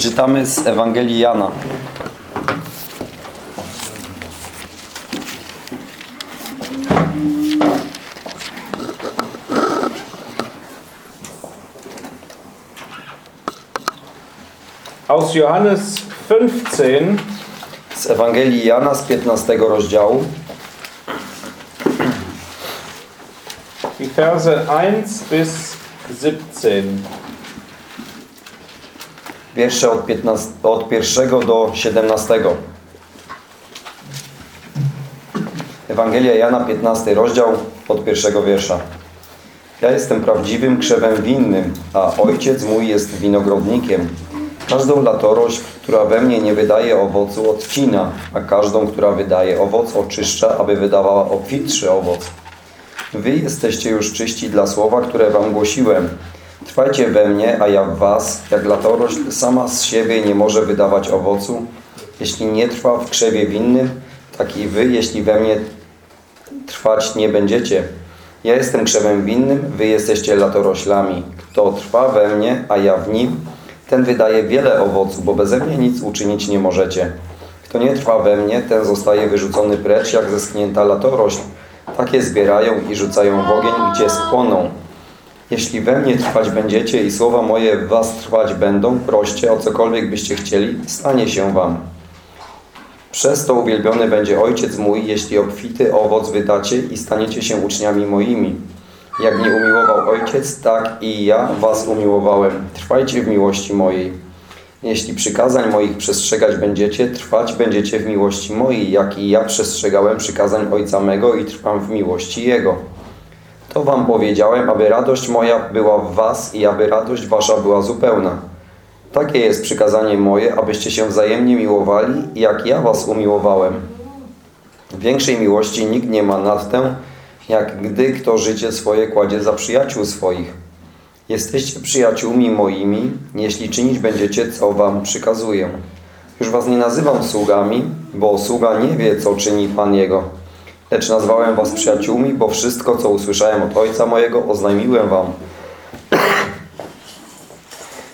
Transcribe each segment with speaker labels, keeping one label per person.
Speaker 1: Przeczytamy z Ewangelii Jana.
Speaker 2: Aus Johannes 15,
Speaker 1: Z Ewangelii Jana z 15 rozdziału.
Speaker 2: die Verse 1 bis 17.
Speaker 1: Wiersze od, 15, od pierwszego do 17. Ewangelia Jana, 15 rozdział, od pierwszego wiersza. Ja jestem prawdziwym krzewem winnym, a ojciec mój jest winogrodnikiem. Każdą latorość, która we mnie nie wydaje owocu, odcina, a każdą, która wydaje owoc, oczyszcza, aby wydawała obfitszy owoc. Wy jesteście już czyści dla słowa, które wam głosiłem. Trwajcie we mnie, a ja w was, jak latorość sama z siebie nie może wydawać owocu. Jeśli nie trwa w krzewie winnym, tak i wy, jeśli we mnie trwać nie będziecie. Ja jestem krzewem winnym, wy jesteście latoroślami. Kto trwa we mnie, a ja w nim, ten wydaje wiele owocu, bo beze mnie nic uczynić nie możecie. Kto nie trwa we mnie, ten zostaje wyrzucony precz, jak zeschnięta latorośl. Takie zbierają i rzucają w ogień, gdzie spłoną. Jeśli we mnie trwać będziecie i słowa moje w was trwać będą, proście o cokolwiek byście chcieli, stanie się wam. Przez to uwielbiony będzie Ojciec mój, jeśli obfity owoc wydacie i staniecie się uczniami moimi. Jak mnie umiłował Ojciec, tak i ja was umiłowałem. Trwajcie w miłości mojej. Jeśli przykazań moich przestrzegać będziecie, trwać będziecie w miłości mojej, jak i ja przestrzegałem przykazań Ojca mego i trwam w miłości Jego. To wam powiedziałem, aby radość moja była w was i aby radość wasza była zupełna. Takie jest przykazanie moje, abyście się wzajemnie miłowali, jak ja was umiłowałem. Większej miłości nikt nie ma nad tę, jak gdy kto życie swoje kładzie za przyjaciół swoich. Jesteście przyjaciółmi moimi, jeśli czynić będziecie, co wam przykazuję. Już was nie nazywam sługami, bo sługa nie wie, co czyni Pan Jego. Lecz nazwałem was przyjaciółmi, bo wszystko, co usłyszałem od Ojca mojego, oznajmiłem wam.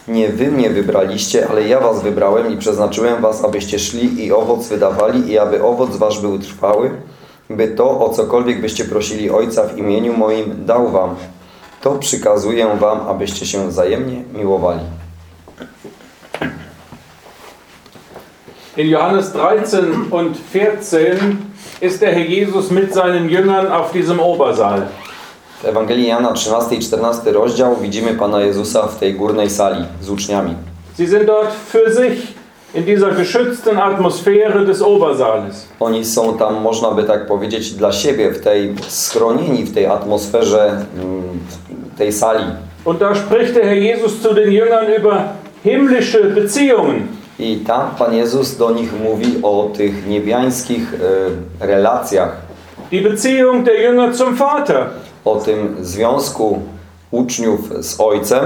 Speaker 1: Nie wy mnie wybraliście, ale ja was wybrałem i przeznaczyłem was, abyście szli i owoc wydawali i aby owoc wasz był trwały, by to, o cokolwiek byście prosili Ojca w imieniu moim, dał wam. To przykazuję wam, abyście się wzajemnie miłowali.
Speaker 2: In Johannes 13 und 14 ist der Herr Jesus mit seinen Jüngern auf diesem Obersaal.
Speaker 1: W Ewangelii Jana 13 i 14 rozdział widzimy Pana Jezusa w tej górnej sali z uczniami.
Speaker 2: Sie sind dort für sich in dieser geschützten Atmosphäre des Obersaales.
Speaker 1: Oni są tam, można by tak powiedzieć, dla siebie, w tej schronieni, w tej atmosferze mm, tej sali.
Speaker 2: Und da spricht der Herr Jesus zu den Jüngern über himmlische Beziehungen.
Speaker 1: I tam Pan Jezus do nich mówi o tych niebiańskich e, relacjach,
Speaker 2: Die Beziehung der Jünger zum Vater.
Speaker 1: o tym związku uczniów z Ojcem,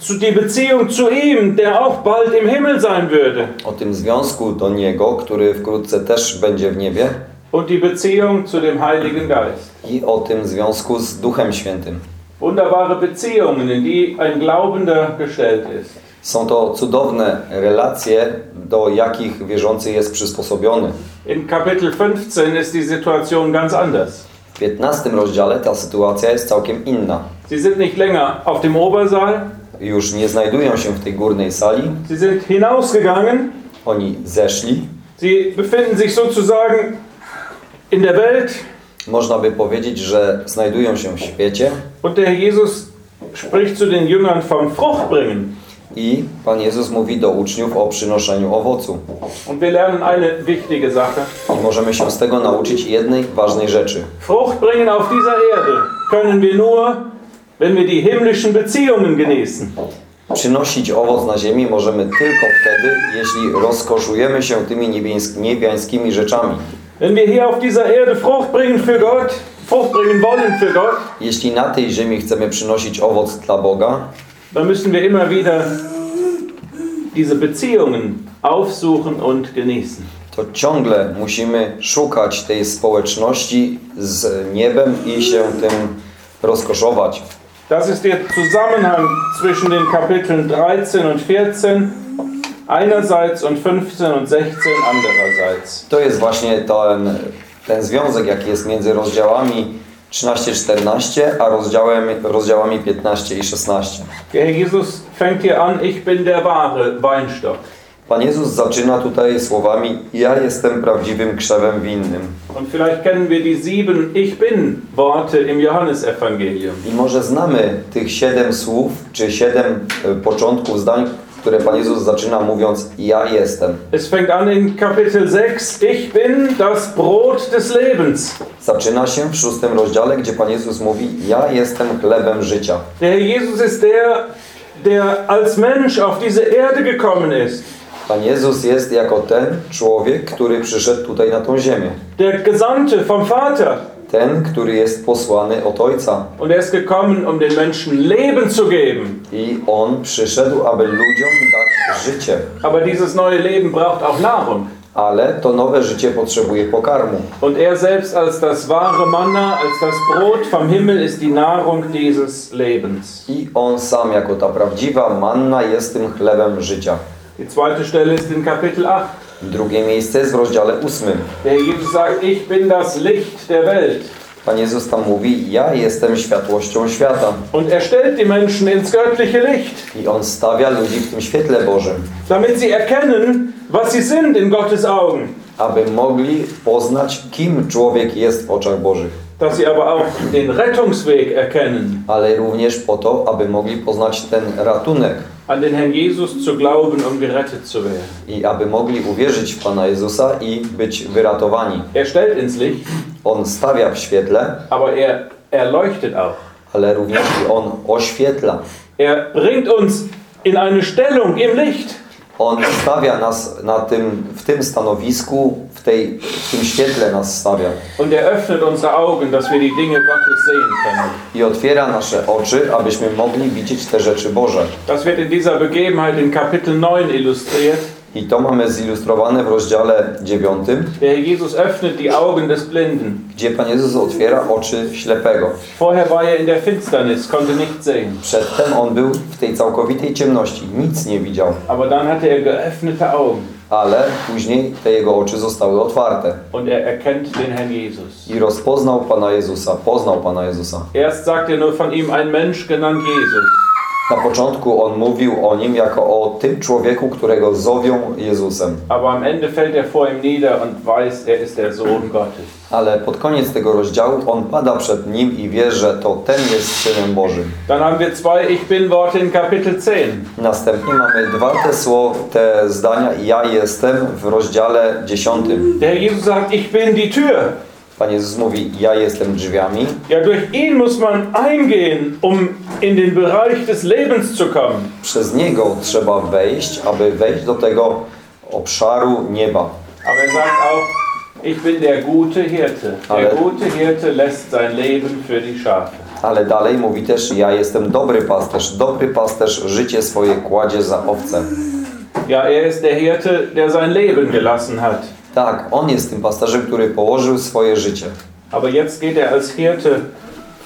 Speaker 2: Zu die Beziehung zu ihm, der auch bald im Himmel sein würde.
Speaker 1: o tym związku do Niego, który wkrótce też będzie w niebie
Speaker 2: Und die Beziehung zu dem Heiligen Geist.
Speaker 1: i o tym związku z Duchem Świętym.
Speaker 2: Wunderbare Beziehungen, in die ein Glaubender gestellt ist.
Speaker 1: Są to cudowne relacje, do jakich wierzący jest przysposobiony.
Speaker 2: In Kapitel 15 ist die Situation ganz anders.
Speaker 1: W 15 rozdziale ta sytuacja jest całkiem inna.
Speaker 2: Sie sind nicht länger auf dem Obersaal,
Speaker 1: Już nie znajdują się w tej górnej sali,
Speaker 2: sie sind hinausgegangen,
Speaker 1: oni zeszli,
Speaker 2: sie befinden sich sozusagen in der Welt
Speaker 1: można by powiedzieć, że znajdują się w świecie
Speaker 2: und der Jesus spricht zu den Jüngern vom Fruchtbringen.
Speaker 1: I Pan Jezus mówi do uczniów o przynoszeniu owocu.
Speaker 2: Und wir lernen eine wichtige Sache.
Speaker 1: I możemy się z tego nauczyć jednej ważnej rzeczy.
Speaker 2: Frucht bringen auf dieser Erde können wir nur, wenn wir die himmlischen Beziehungen genießen.
Speaker 1: Przynosić owoc na ziemi możemy tylko wtedy, jeśli rozkoszujemy się tymi niebiańskimi rzeczami.
Speaker 2: Wenn wir hier auf dieser Erde Frucht bringen für Gott, Frucht bringen wollen für Gott,
Speaker 1: Jeśli na tej ziemi chcemy przynosić owoc dla Boga,
Speaker 2: dann müssen wir immer wieder diese Beziehungen aufsuchen und genießen.
Speaker 1: to ciągle musimy szukać tej społeczności z niebem i się tym rozkoszować.
Speaker 2: Das ist der Zusammenhang zwischen den Kapiteln 13 und 14 einerseits und 15 und 16 andererseits.
Speaker 1: To jest właśnie ten, ten związek, jaki jest między rozdziałami 13-14, a rozdziałem, rozdziałami 15 i 16.
Speaker 2: Der Herr Jesus fängt hier an, ich bin der wahre Weinstock.
Speaker 1: Pan Jezus zaczyna tutaj słowami Ja jestem prawdziwym krzewem winnym.
Speaker 2: Und vielleicht kennen wir die sieben Ich bin Worte im Johannesevangelium.
Speaker 1: I może znamy tych siedem słów, czy siedem e, początków zdań, które Pan Jezus zaczyna mówiąc Ja jestem.
Speaker 2: Es fängt an in Kapitel 6, ich bin das Brot des Lebens.
Speaker 1: Zaczyna się w szóstym rozdziale, gdzie Pan Jezus mówi Ja jestem chlebem życia.
Speaker 2: Der Herr Jesus ist der, der als Mensch auf diese Erde gekommen ist.
Speaker 1: Pan Jezus jest jako ten człowiek, który przyszedł tutaj na tą ziemię.
Speaker 2: Der Gesandte vom Vater.
Speaker 1: Ten, który jest posłany od Ojca.
Speaker 2: Und er ist gekommen, um den Menschen Leben zu geben.
Speaker 1: I On przyszedł, aby ludziom dać życie.
Speaker 2: Aber dieses neue Leben braucht auch Nahrung.
Speaker 1: Ale to nowe życie potrzebuje pokarmu.
Speaker 2: Und er selbst als das wahre Manna, als das Brot vom Himmel ist die Nahrung dieses Lebens.
Speaker 1: I On sam, jako ta prawdziwa manna, jest tym chlebem życia.
Speaker 2: Die zweite Stelle ist in Kapitel 8.
Speaker 1: Drugie miejsce jest w rozdziale ósmym.
Speaker 2: Der Jesus sagt, ich bin das Licht der Welt.
Speaker 1: Pan Jezus tam mówi, ja jestem światłością świata.
Speaker 2: Und er stellt die Menschen ins göttliche Licht,
Speaker 1: I On stawia ludzi w tym świetle Bożym,
Speaker 2: damit sie erkennen, was sie sind in Gottes Augen.
Speaker 1: aby mogli poznać, kim człowiek jest w oczach Bożych.
Speaker 2: Dass sie aber auch den Rettungsweg erkennen,
Speaker 1: Ale również po to, aby mogli poznać ten ratunek
Speaker 2: an den Herrn Jesus zu glauben, um gerettet zu werden.
Speaker 1: i aby mogli uwierzyć w Pana Jezusa i być wyratowani.
Speaker 2: Er stellt ins Licht,
Speaker 1: On stawia w świetle,
Speaker 2: aber er erleuchtet auch.
Speaker 1: ale również On oświetla.
Speaker 2: Er bringt uns in eine Stellung im Licht.
Speaker 1: On stawia nas na tym, w tym stanowisku, w, tej, w tym świetle nas stawia.
Speaker 2: Er.
Speaker 1: I otwiera nasze oczy, abyśmy mogli widzieć te rzeczy Boże.
Speaker 2: Das wird in dieser Begebenheit in Kapitel 9 illustriert.
Speaker 1: I to mamy zilustrowane w rozdziale 9,
Speaker 2: Der Herr Jesus öffnet die Augen des Blinden.
Speaker 1: gdzie Pan Jezus otwiera oczy ślepego.
Speaker 2: Vorher war er in der Finsternis, konnte nicht sehen.
Speaker 1: Przedtem on był w tej całkowitej ciemności, nic nie widział,
Speaker 2: Aber dann hatte er geöffnete Augen
Speaker 1: ale później te jego oczy zostały otwarte
Speaker 2: und er erkennt den Herrn Jesus.
Speaker 1: i rozpoznał Pana Jezusa, poznał Pana Jezusa.
Speaker 2: Erst sagt er nur von ihm ein Mensch genannt Jesus.
Speaker 1: Na początku on mówił o nim jako o tym człowieku, którego zowią Jezusem,
Speaker 2: Aber am Ende fällt vor ihm nieder und weiß, ist der Sohn Gottes.
Speaker 1: ale pod koniec tego rozdziału on pada przed nim i wie, że to ten jest Synem Bożym.
Speaker 2: Dann haben wir zwei Ich bin Worte in Kapitel 10.
Speaker 1: Następnie mamy dwa te słowa, te zdania ja jestem w rozdziale 10.
Speaker 2: Der Jesus sagt, ich bin die Tür.
Speaker 1: Pan Jezus mówi ja jestem drzwiami.
Speaker 2: Ja, durch ihn muss man eingehen, um in den Bereich des Lebens zu kommen.
Speaker 1: Przez niego trzeba wejść, aby wejść do tego obszaru nieba.
Speaker 2: Aber er sagt auch, ich bin der gute Hirte. Der
Speaker 1: Ale-
Speaker 2: gute Hirte lässt sein Leben für die Schafe.
Speaker 1: Ale dalej mówi też ja jestem dobry pasterz. Dobry pasterz życie swoje kładzie za owce.
Speaker 2: Ja, er ist der Hirte, der sein Leben gelassen hat.
Speaker 1: Tak, on jest tym pasterzem, który położył swoje życie.
Speaker 2: Aber jetzt geht er als Hirte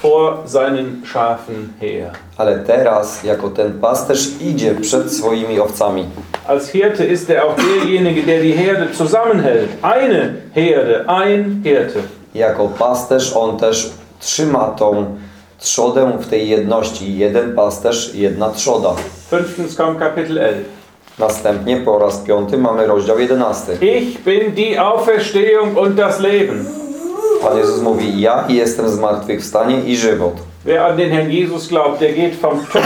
Speaker 2: vor seinen Schafen her.
Speaker 1: Ale teraz, jako ten pasterz, idzie przed swoimi owcami.
Speaker 2: Als Hirte ist er auch derjenige, der die Herde zusammenhält. Eine Herde, ein Hirte.
Speaker 1: Jako pasterz on też trzyma tą trzodę w tej jedności. Jeden pasterz, jedna trzoda.
Speaker 2: Fünftens kommt Kapitel 11.
Speaker 1: Następnie po raz piąty mamy rozdział jedenasty.
Speaker 2: Ich bin die Auferstehung und das Leben.
Speaker 1: Pan Jezus mówi, ja jestem zmartwychwstanie i żywot.
Speaker 2: Wer an den Herrn Jesus glaubt, der geht vom Tod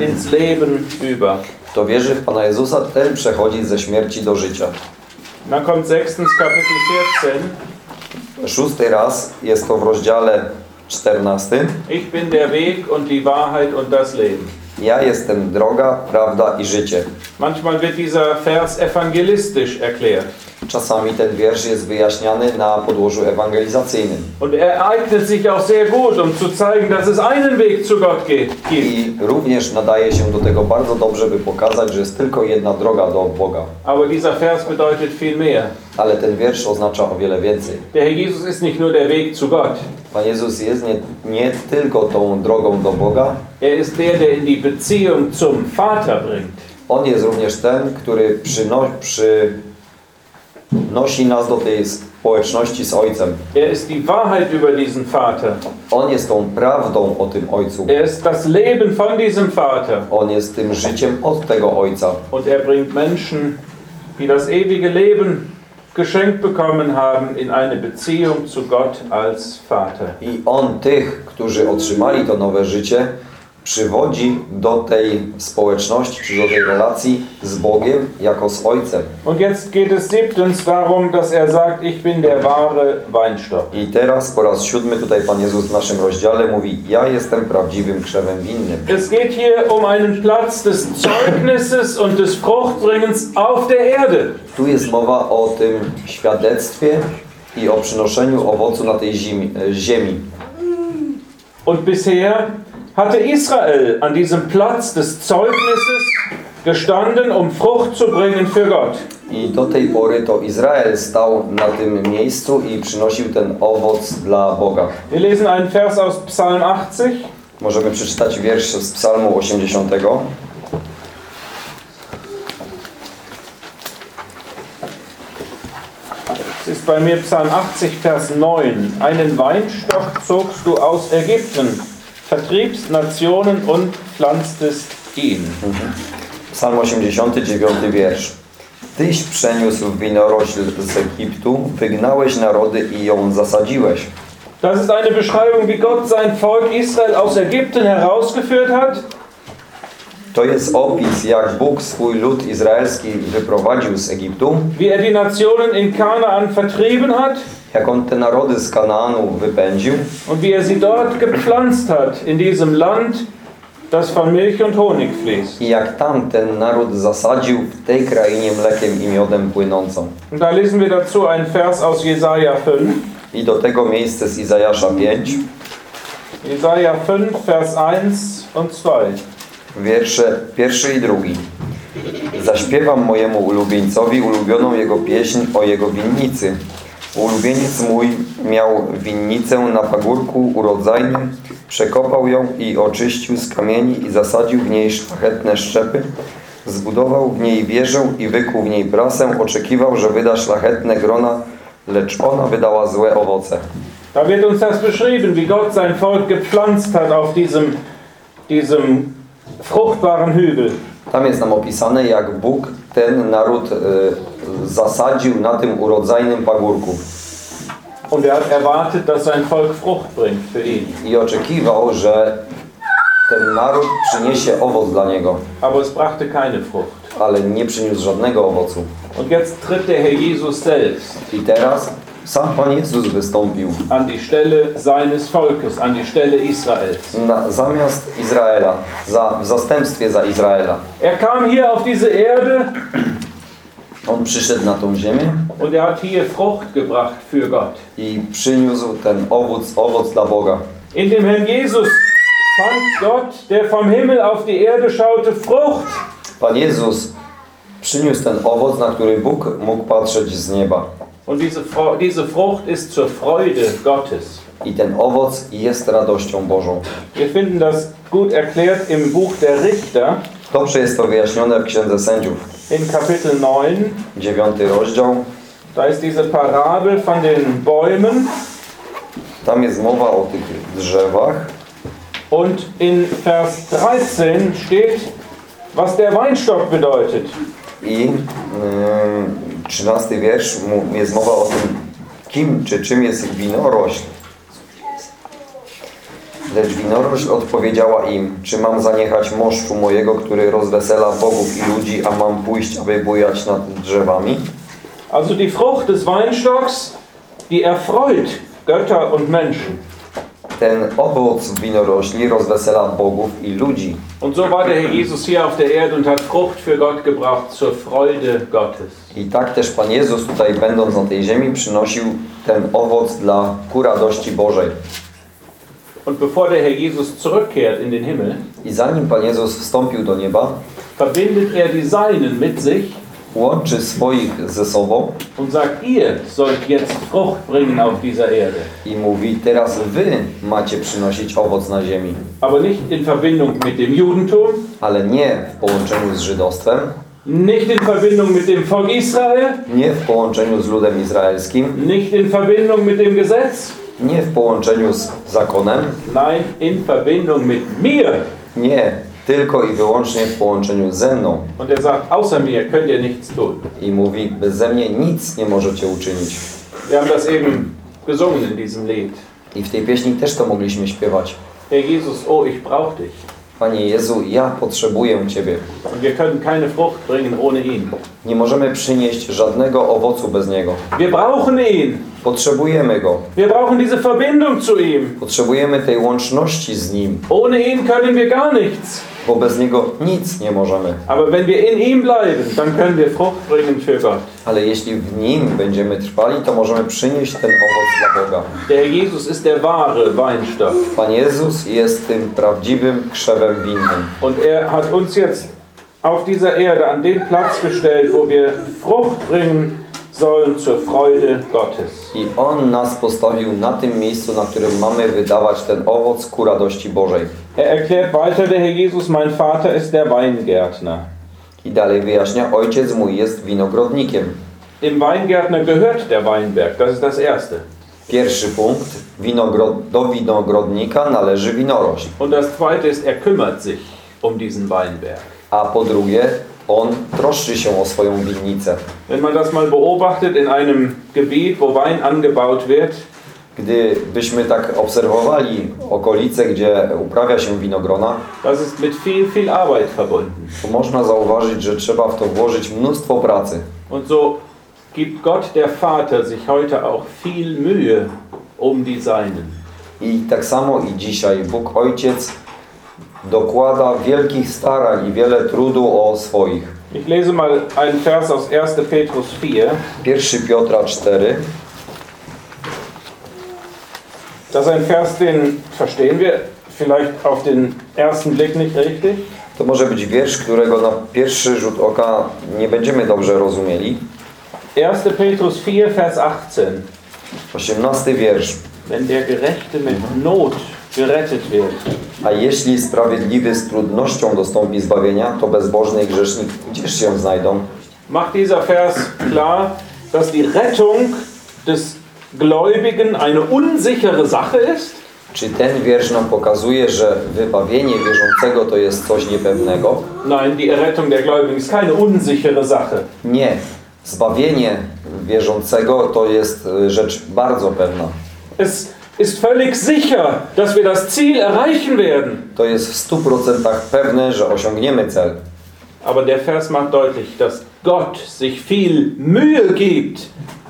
Speaker 2: ins Leben über.
Speaker 1: Kto wierzy w Pana Jezusa, ten przechodzi ze śmierci do życia.
Speaker 2: Dann kommt sechstens Kapitel 14.
Speaker 1: Szósty raz jest to w rozdziale 14.
Speaker 2: Ich bin der Weg und die Wahrheit und das Leben.
Speaker 1: Ja jestem droga, prawda i życie.
Speaker 2: Manchmal wird dieser Vers evangelistisch erklärt.
Speaker 1: Czasami ten wiersz jest wyjaśniany na podłożu ewangelizacyjnym.
Speaker 2: Und er eignet sich auch sehr gut, um zu zeigen, dass es einen Weg zu Gott geht.
Speaker 1: I również nadaje się do tego bardzo dobrze, by pokazać, że jest tylko jedna droga do Boga.
Speaker 2: Aber dieser Vers bedeutet viel mehr.
Speaker 1: Ale ten wiersz oznacza o wiele więcej.
Speaker 2: Der Herr Jesus ist nicht nur der Weg zu Gott.
Speaker 1: Pan Jezus jest nie, nie tylko tą drogą do Boga,
Speaker 2: Er ist der, der in die Beziehung zum Vater bringt.
Speaker 1: On jest również ten, który przyno, przynosi nas do tej społeczności z Ojcem.
Speaker 2: Er ist die Wahrheit über diesen Vater.
Speaker 1: On jest tą prawdą o tym Ojcu.
Speaker 2: Er ist das Leben von diesem Vater.
Speaker 1: On jest tym życiem od tego Ojca.
Speaker 2: Und er bringt Menschen, die das ewige Leben geschenkt bekommen haben, in eine Beziehung zu Gott als Vater.
Speaker 1: I On tych, którzy otrzymali to nowe życie, przywodzi do tej społeczności, czy do tej relacji z Bogiem jako z Ojcem.
Speaker 2: Und jetzt geht es siebtens darum, dass er sagt, ich bin der wahre Weinstock.
Speaker 1: I teraz po raz siódmy tutaj Pan Jezus w naszym rozdziale mówi Ja jestem prawdziwym krzewem winnym.
Speaker 2: Es geht hier um einen Platz des Zeugnisses und des Fruchtbringens auf der Erde.
Speaker 1: Tu jest mowa o tym świadectwie i o przynoszeniu owocu na tej ziemi. e, ziemi.
Speaker 2: Und bisher hatte Israel an diesem Platz des Zeugnisses gestanden, um Frucht zu bringen für Gott.
Speaker 1: I do tej pory to Izrael stał na tym miejscu i przynosił ten owoc dla Boga.
Speaker 2: Wir lesen einen Vers aus Psalm 80.
Speaker 1: Możemy przeczytać wiersz z Psalmu 80.
Speaker 2: Es ist bei mir Psalm 80, Vers 9. Einen Weinstock zogst du aus Ägypten, vertriebst Nationen und pflanztest ihn.
Speaker 1: Psalm 89 wiersz. Tyś przeniósł winorośl z Egiptu, wygnałeś narody i ją zasadziłeś.
Speaker 2: Das ist eine Beschreibung, wie Gott sein Volk Israel aus Ägypten herausgeführt hat
Speaker 1: To jest opis, jak Bóg swój lud izraelski wyprowadził z Egiptu,
Speaker 2: wie er die Nationen in Kanaan vertrieben hat
Speaker 1: jak on te narody z Kanaanu wypędził
Speaker 2: und wie er sie dort gepflanzt hat, in diesem Land, das von Milch und Honig fließt.
Speaker 1: i jak tam ten naród zasadził w tej krainie mlekiem i miodem płynącą.
Speaker 2: Und da lesen wir dazu einen Vers aus Jesaja 5.
Speaker 1: I do tego miejsce z Izajasza 5,
Speaker 2: Jesaja 5, Vers 1 und 2.
Speaker 1: wiersze pierwszy i drugi. Zaśpiewam mojemu ulubieńcowi ulubioną jego pieśń o jego winnicy. Ulubieniec mój miał winnicę na pagórku urodzajnym, przekopał ją i oczyścił z kamieni i zasadził w niej szlachetne szczepy. Zbudował w niej wieżę i wykuł w niej prasę, oczekiwał, że wyda szlachetne grona, lecz ona wydała złe owoce.
Speaker 2: Da wird uns das beschrieben, wie Gott sein Volk gepflanzt hat auf diesem, diesem fruchtbaren Hügel.
Speaker 1: Tam jest nam opisane, jak Bóg ten naród e, zasadził na tym urodzajnym pagórku
Speaker 2: Und er hat erwartet, dass sein Volk Frucht bringt für ihn.
Speaker 1: i oczekiwał, że ten naród przyniesie owoc dla niego,
Speaker 2: Aber es brachte keine Frucht.
Speaker 1: ale nie przyniósł żadnego owocu.
Speaker 2: Und jetzt tritt der Herr Jesus selbst
Speaker 1: I teraz sam Pan Jezus wystąpił
Speaker 2: an die Stelle seines Volkes, an die Stelle Israels.
Speaker 1: na, zamiast Izraela, za, w zastępstwie za Izraela.
Speaker 2: Er kam hier auf diese Erde
Speaker 1: On przyszedł na tą ziemię
Speaker 2: und er hat hier Frucht gebracht für Gott.
Speaker 1: i przyniósł ten owoc, owoc dla Boga.
Speaker 2: In dem Herrn Jesus fand Gott, der vom Himmel auf die Erde schaute, Frucht.
Speaker 1: Pan Jezus przyniósł ten owoc, na który Bóg mógł patrzeć z nieba.
Speaker 2: Und diese, diese Frucht ist zur Freude Gottes.
Speaker 1: I ten owoc jest radością Bożą.
Speaker 2: Wir finden das gut erklärt im Buch der Richter
Speaker 1: Dobrze jest to wyjaśnione w Księdze Sędziów,
Speaker 2: in Kapitel 9.
Speaker 1: dziewiąty rozdział.
Speaker 2: Da ist diese Parabel von den Bäumen
Speaker 1: Tam jest mowa o tych drzewach.
Speaker 2: und in Vers 13 steht, was der Weinstock bedeutet.
Speaker 1: I yy, trzynasty wiersz mu- jest mowa o tym, kim czy czym jest winorośl. Lecz winorośl odpowiedziała im, czy mam zaniechać moszczu mojego, który rozwesela bogów i ludzi, a mam pójść, aby bujać nad drzewami?
Speaker 2: Also die Frucht des Weinstocks, die erfreut Götter und Menschen.
Speaker 1: Ten owoc winorośli rozwesela bogów i ludzi.
Speaker 2: Und so war der Herr Jesus hier auf der Erde und hat Frucht für Gott gebracht zur Freude Gottes.
Speaker 1: I tak też Pan Jezus tutaj będąc na tej ziemi przynosił ten owoc dla ku radości Bożej.
Speaker 2: Und bevor der Herr Jesus zurückkehrt in den Himmel,
Speaker 1: I zanim Pan Jezus wstąpił do nieba,
Speaker 2: verbindet er die Seinen mit sich
Speaker 1: łączy swoich ze sobą
Speaker 2: und sagt, ihr sollt jetzt Frucht bringen auf dieser Erde.
Speaker 1: i mówi, teraz wy macie przynosić owoc na ziemi.
Speaker 2: Aber nicht in Verbindung mit dem Judentum,
Speaker 1: Ale nie w połączeniu z żydostwem,
Speaker 2: nicht in Verbindung mit dem Volk Israel,
Speaker 1: nie w połączeniu z ludem izraelskim,
Speaker 2: nicht in Verbindung mit dem Gesetz,
Speaker 1: nie w połączeniu z zakonem,
Speaker 2: nein, in Verbindung mit mir.
Speaker 1: nie tylko i wyłącznie w połączeniu ze mną. I mówi, beze mnie nic nie możecie uczynić.
Speaker 2: Wir haben das eben gesungen in diesem Lied.
Speaker 1: I w tej pieśni też to mogliśmy śpiewać.
Speaker 2: Herr Jesus, oh, ich brauche dich.
Speaker 1: Panie Jezu, ja potrzebuję Ciebie.
Speaker 2: Und wir können keine Frucht bringen ohne ihn.
Speaker 1: Nie możemy przynieść żadnego owocu bez Niego.
Speaker 2: Wir brauchen ihn.
Speaker 1: Potrzebujemy Go.
Speaker 2: Wir brauchen diese Verbindung zu ihm.
Speaker 1: Potrzebujemy tej łączności z Nim,
Speaker 2: Ohne ihn können wir gar nichts.
Speaker 1: Bo bez Niego nic nie możemy.
Speaker 2: Aber wenn wir in ihm bleiben, dann können wir Frucht bringen für Gott.
Speaker 1: Ale jeśli w Nim będziemy trwali, to możemy przynieść ten owoc dla Boga.
Speaker 2: Der Herr Jesus ist der wahre Weinstock.
Speaker 1: Pan Jezus jest tym prawdziwym krzewem winnym.
Speaker 2: Und er hat uns jetzt auf dieser Erde an den Platz gestellt, wo wir Frucht bringen sollen zur Freude Gottes.
Speaker 1: I On nas postawił na tym miejscu, na którym mamy wydawać ten owoc ku radości Bożej.
Speaker 2: Er erklärt weiter, der Herr Jesus, mein Vater ist der Weingärtner.
Speaker 1: I dalej wyjaśnia, Ojciec mój jest winogrodnikiem.
Speaker 2: Dem Weingärtner gehört der Weinberg, das ist das Erste.
Speaker 1: Pierwszy punkt, winogro- do winogrodnika należy winorośl.
Speaker 2: Und das Zweite ist, er kümmert sich um diesen Weinberg.
Speaker 1: A po drugie, On troszczy się o swoją winnicę.
Speaker 2: Wenn man das mal beobachtet in einem Gebiet, wo Wein angebaut wird,
Speaker 1: Gdybyśmy tak obserwowali okolice, gdzie uprawia się winogrona,
Speaker 2: das ist mit viel, viel Arbeit verbunden.
Speaker 1: to można zauważyć, że trzeba w to włożyć mnóstwo pracy.
Speaker 2: Und so gibt Gott der Vater sich heute auch viel Mühe um die Seinen.
Speaker 1: I tak samo i dzisiaj Bóg Ojciec dokłada wielkich starań i wiele trudu o swoich.
Speaker 2: Ich lese mal einen Vers aus 1. Petrus 4.
Speaker 1: 1 Piotra 4,
Speaker 2: Das ist ein Vers, den verstehen wir vielleicht auf den ersten Blick nicht richtig.
Speaker 1: to może być wiersz, którego na pierwszy rzut oka nie będziemy dobrze rozumieli.
Speaker 2: 1. Petrus 4, Vers 18.
Speaker 1: 18 wiersz.
Speaker 2: Wenn der Gerechte mit Not gerettet wird,
Speaker 1: A jeśli sprawiedliwy z trudnością dostąpi zbawienia, to bezbożny i grzesznik gdzież się znajdą?
Speaker 2: macht dieser Vers klar, dass die Rettung des Gläubigen eine unsichere Sache ist.
Speaker 1: Czy ten wiersz nam pokazuje, że wybawienie wierzącego to jest coś niepewnego?
Speaker 2: Nein, die Errettung der Gläubigen ist keine unsichere Sache.
Speaker 1: Nie. Zbawienie wierzącego to jest y, rzecz bardzo pewna.
Speaker 2: Es ist völlig sicher, dass wir das Ziel erreichen werden.
Speaker 1: To jest w 100% pewne, że osiągniemy cel.
Speaker 2: Aber der Vers macht deutlich, dass Gott sich viel Mühe gibt